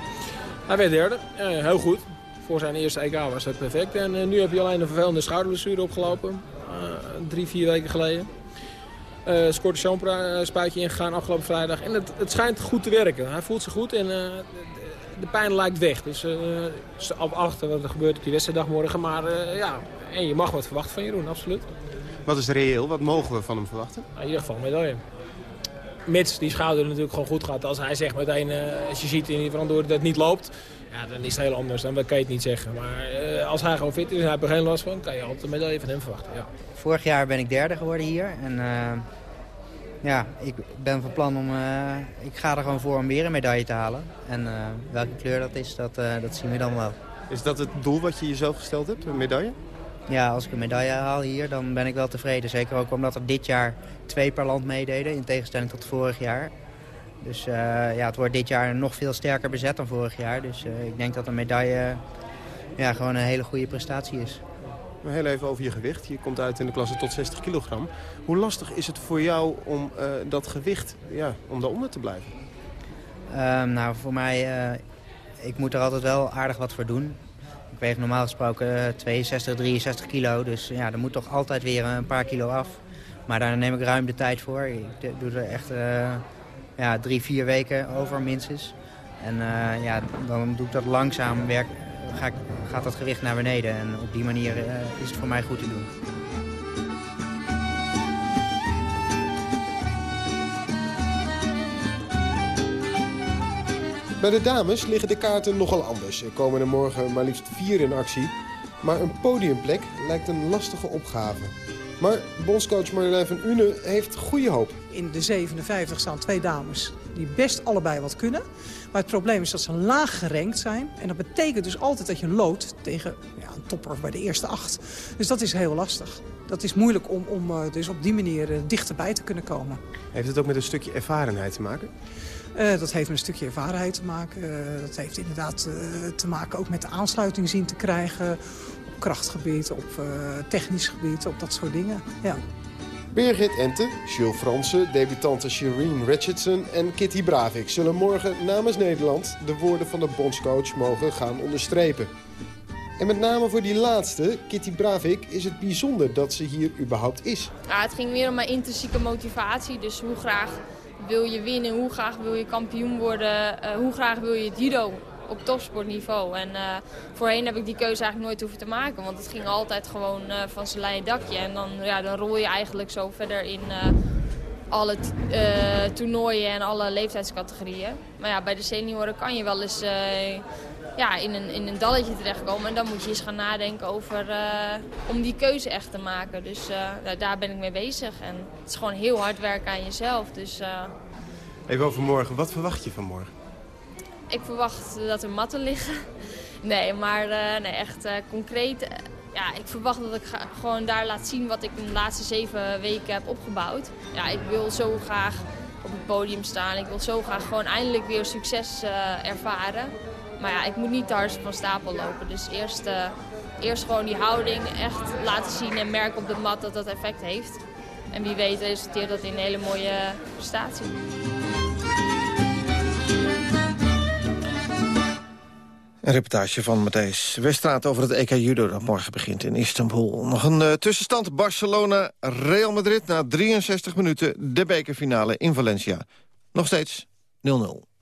Hij werd derde. Eh, heel goed. Voor zijn eerste EK was dat perfect. En nu heb je alleen een vervelende schouderblessure opgelopen. drie, vier weken geleden. Eh scoort zo'n pra- spuitje ingegaan afgelopen vrijdag. En het, het schijnt goed te werken. Hij voelt zich goed en eh, de, pijn lijkt weg. Dus eh is op achter wat er gebeurt op die wedstrijddag morgen. Maar eh, ja, en je mag wat verwachten van Jeroen, absoluut. Wat is reëel? Wat mogen we van hem verwachten? Nou, in ieder geval een medaille. Mits die schouder natuurlijk gewoon goed gaat. Als hij zegt meteen, eh, als je ziet in die verantwoording dat het niet loopt... Ja, dan is het heel anders. Dan kan je het niet zeggen. Maar eh, als hij gewoon fit is en hij heeft er geen last van... kan je altijd een medaille van hem verwachten. Ja. Vorig jaar ben ik derde geworden hier. En eh, ja, ik ben van plan om... eh, ik ga er gewoon voor om weer een medaille te halen. En eh, welke kleur dat is, dat, dat zien we dan wel. Is dat het doel wat je jezelf gesteld hebt, een medaille? Ja, als ik een medaille haal hier, dan ben ik wel tevreden. Zeker ook omdat er dit jaar twee per land meededen, in tegenstelling tot vorig jaar. Dus ja, het wordt dit jaar nog veel sterker bezet dan vorig jaar. Dus ik denk dat een medaille ja, gewoon een hele goede prestatie is. Heel even over je gewicht. Je komt uit in de klasse tot 60 kilogram. Hoe lastig is het voor jou om eh, dat gewicht, ja, om daaronder te blijven? Ehm, nou, voor mij, eh, ik moet er altijd wel aardig wat voor doen. Ik weeg normaal gesproken eh, 62, 63 kilo. Dus ja, er moet toch altijd weer een paar kilo af. Maar daar neem ik ruim de tijd voor. Ik doe er echt eh, ja, drie, vier weken over minstens. En eh, ja, dan doe ik dat langzaam. Werk, ga ik, gaat dat gewicht naar beneden. En op die manier eh, is het voor mij goed te doen. Bij de dames liggen de kaarten nogal anders. Er komen er morgen maar liefst vier in actie. Maar een podiumplek lijkt een lastige opgave. Maar bondscoach Marjolein van Une heeft goede hoop. In de 57 staan twee dames die best allebei wat kunnen. Maar het probleem is dat ze laag gerankt zijn. En dat betekent dus altijd dat je loodt tegen ja, een topper bij de eerste acht. Dus dat is heel lastig. Dat is moeilijk om, om eh, dus op die manier eh, dichterbij te kunnen komen. Heeft het ook met een stukje ervarenheid te maken? Eh, dat heeft met een stukje ervarenheid te maken. Dat heeft inderdaad te maken ook met de aansluiting zien te krijgen. Op krachtgebied, op technisch gebied, op dat soort dingen. Ja. Birgit Ente, Jules Fransen, debutante Shireen Richardson en Kitty Bravik... zullen morgen namens Nederland de woorden van de bondscoach mogen gaan onderstrepen. En met name voor die laatste, Kitty Bravik, is het bijzonder dat ze hier überhaupt is. Ja, het ging weer om mijn intrinsieke motivatie. Dus hoe graag wil je winnen, hoe graag wil je kampioen worden, eh, hoe graag wil je judo op topsportniveau. En eh, voorheen heb ik die keuze eigenlijk nooit hoeven te maken, want het ging altijd gewoon eh, van zijn leien dakje. En dan, ja, dan rol je eigenlijk zo verder in eh, alle toernooien en alle leeftijdscategorieën. Maar ja, bij de senioren kan je wel eens ja, in, een, in een dalletje terechtkomen. En dan moet je eens gaan nadenken over om die keuze echt te maken. Dus eh, daar- ben ik mee bezig. En het is gewoon heel hard werken aan jezelf. Dus Even over morgen. Wat verwacht je van morgen? Ik verwacht dat er matten liggen. Nee, maar eh, nee, echt eh, concreet. eh, ja, ik verwacht dat ik gewoon daar laat zien wat ik de laatste zeven weken heb opgebouwd. Ja, ik wil zo graag op het podium staan. Ik wil zo graag gewoon eindelijk weer succes ervaren. Maar ja, ik moet niet hard van stapel lopen. Dus eerst, eerst gewoon die houding echt laten zien en merken op de mat dat dat effect heeft. En wie weet resulteert dat in een hele mooie prestatie. Een reportage van Matthijs Westraat over het EK Judo dat morgen begint in Istanbul. Nog een eh, tussenstand Barcelona-Real Madrid na 63 minuten de bekerfinale in Valencia. Nog steeds 0-0.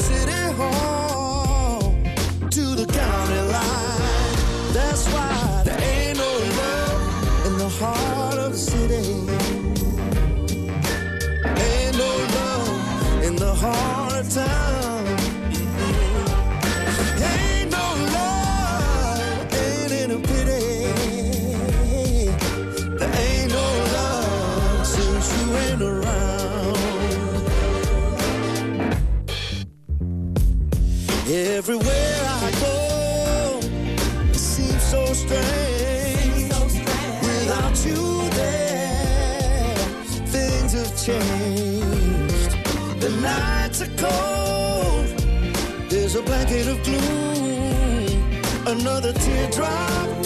City hall to the county line. That's why there ain't no love in the heart pit of gloom, another teardrop.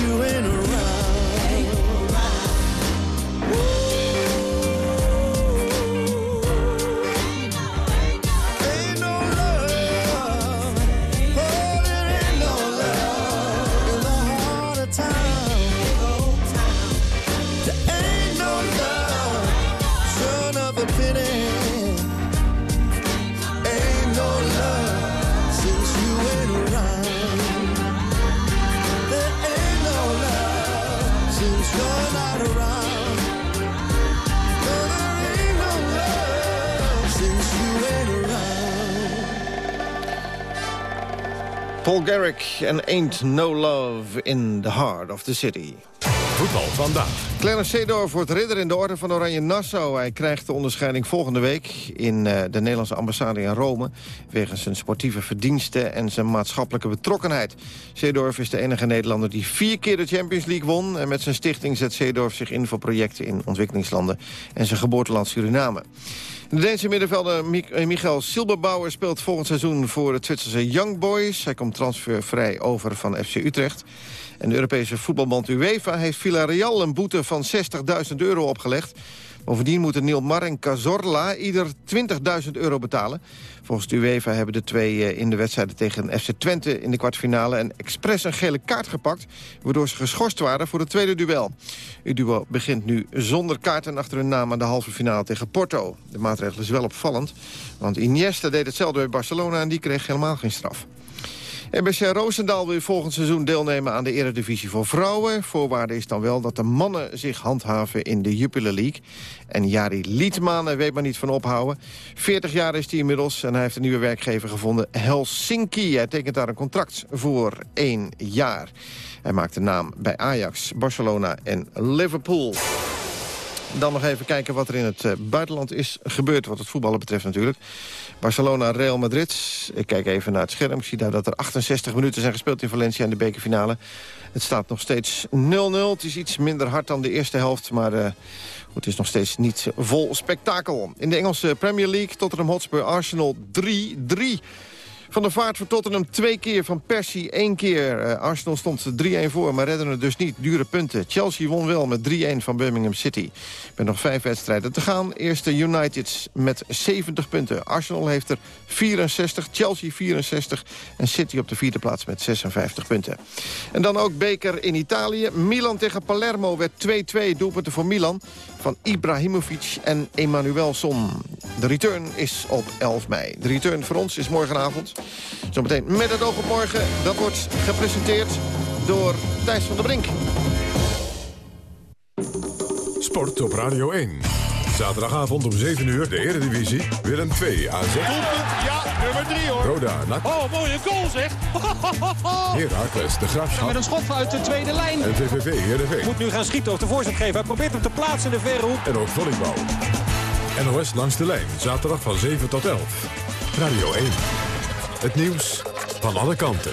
You ain't en Ain't No Love in the Heart of the City. Voetbal vandaag. Clarence Seedorf wordt ridder in de orde van Oranje Nassau. Hij krijgt de onderscheiding volgende week in eh, de Nederlandse ambassade in Rome... wegens zijn sportieve verdiensten en zijn maatschappelijke betrokkenheid. Seedorf is de enige Nederlander die vier keer de Champions League won... en met zijn stichting zet Seedorf zich in voor projecten in ontwikkelingslanden... en zijn geboorteland Suriname. De Deense middenvelder Mi- eh, Michael Silberbauer speelt volgend seizoen voor de Zwitserse Young Boys. Hij komt transfervrij over van FC Utrecht. En de Europese voetbalbond UEFA heeft Villarreal een boete van 60.000 euro opgelegd. Bovendien moeten Neil en Cazorla ieder 20.000 euro betalen. Volgens de UEFA hebben de twee eh, in de wedstrijden tegen FC Twente in de kwartfinale... een expres een gele kaart gepakt, waardoor ze geschorst waren voor het tweede duel. Het duel begint nu zonder kaarten achter hun naam aan de halve finale tegen Porto. De maatregel is wel opvallend, want Iniesta deed hetzelfde bij Barcelona... en die kreeg helemaal geen straf. RBC Roosendaal wil volgend seizoen deelnemen aan de Eredivisie voor vrouwen. Voorwaarde is dan wel dat de mannen zich handhaven in de Jupiler League. En Jari Liedmanen weet maar niet van ophouden. 40 jaar is hij inmiddels en hij heeft een nieuwe werkgever gevonden. Helsinki. Hij tekent daar een contract voor één jaar. Hij maakt de naam bij Ajax, Barcelona en Liverpool. Dan nog even kijken wat er in het eh, buitenland is gebeurd... wat het voetballen betreft natuurlijk. Barcelona, Real Madrid. Ik kijk even naar het scherm. Ik zie daar dat er 68 minuten zijn gespeeld in Valencia in de bekerfinale. Het staat nog steeds 0-0. Het is iets minder hard dan de eerste helft, maar... eh, het is nog steeds niet vol spektakel. In de Engelse Premier League, Tottenham Hotspur Arsenal 3-3. Van de vaart voor Tottenham twee keer, van Persie één keer. Eh, Arsenal stond 3-1 voor, maar redden het dus niet. Dure punten. Chelsea won wel met 3-1 van Birmingham City. Met nog vijf wedstrijden te gaan. Eerste United met 70 punten. Arsenal heeft er 64, Chelsea 64 en City op de vierde plaats met 56 punten. En dan ook beker in Italië. Milan tegen Palermo werd 2-2 doelpunten voor Milan van Ibrahimovic en Emanuelson. De return is op 11 mei. De return voor ons is morgenavond. Zometeen met het oog op morgen. Dat wordt gepresenteerd door Thijs van der Brink. Sport op Radio 1. Zaterdagavond om 7 uur de Eredivisie. Willem 2 AZ. Ja, nummer 3 hoor. Roda NAC. Oh, mooie goal zeg. Heracles de Graafschap. Met een schot uit de tweede lijn. En VVV Heerenveen. Moet nu gaan schieten of de voorzet geven. Hij probeert hem te plaatsen in de verre hoek. En ook volleybal. NOS langs de lijn. Zaterdag van 7 tot 11. Radio 1. Het nieuws van alle kanten.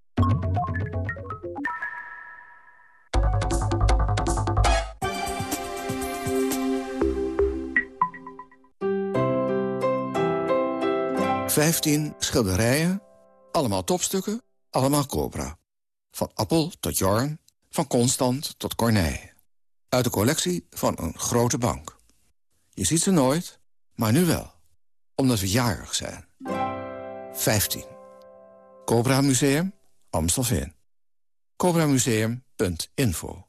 Vijftien schilderijen, allemaal topstukken, allemaal Cobra. Van Appel tot Jorn, van Constant tot Corneille. Uit de collectie van een grote bank. Je ziet ze nooit, maar nu wel. Omdat we jarig zijn. 15. Cobra Museum, Amstelveen. CobraMuseum.info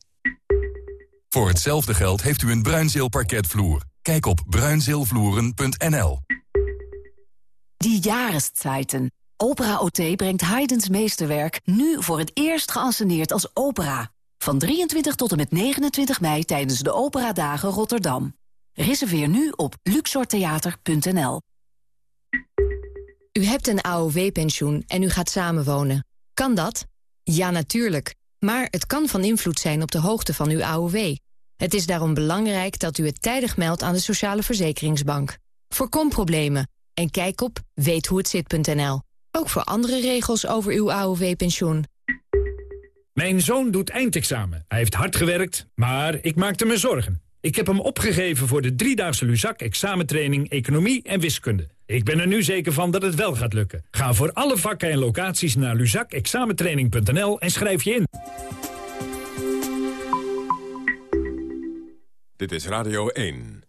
Voor hetzelfde geld heeft u een Bruinzeel parketvloer. Kijk op bruinzeelvloeren.nl. Die Jahreszeiten. Opera OT brengt Haydn's meesterwerk nu voor het eerst geanceneerd als opera. Van 23 tot en met 29 mei tijdens de Operadagen Rotterdam. Reserveer nu op luxortheater.nl. U hebt een AOW-pensioen en u gaat samenwonen. Kan dat? Ja, natuurlijk. Maar het kan van invloed zijn op de hoogte van uw AOW. Het is daarom belangrijk dat u het tijdig meldt aan de Sociale Verzekeringsbank. Voorkom problemen en kijk op weethoehetzit.nl. Ook voor andere regels over uw AOW-pensioen. Mijn zoon doet eindexamen. Hij heeft hard gewerkt, maar ik maakte me zorgen. Ik heb hem opgegeven voor de driedaagse Luzak examentraining Economie en Wiskunde. Ik ben er nu zeker van dat het wel gaat lukken. Ga voor alle vakken en locaties naar luzakexamentraining.nl en schrijf je in. Dit is Radio 1.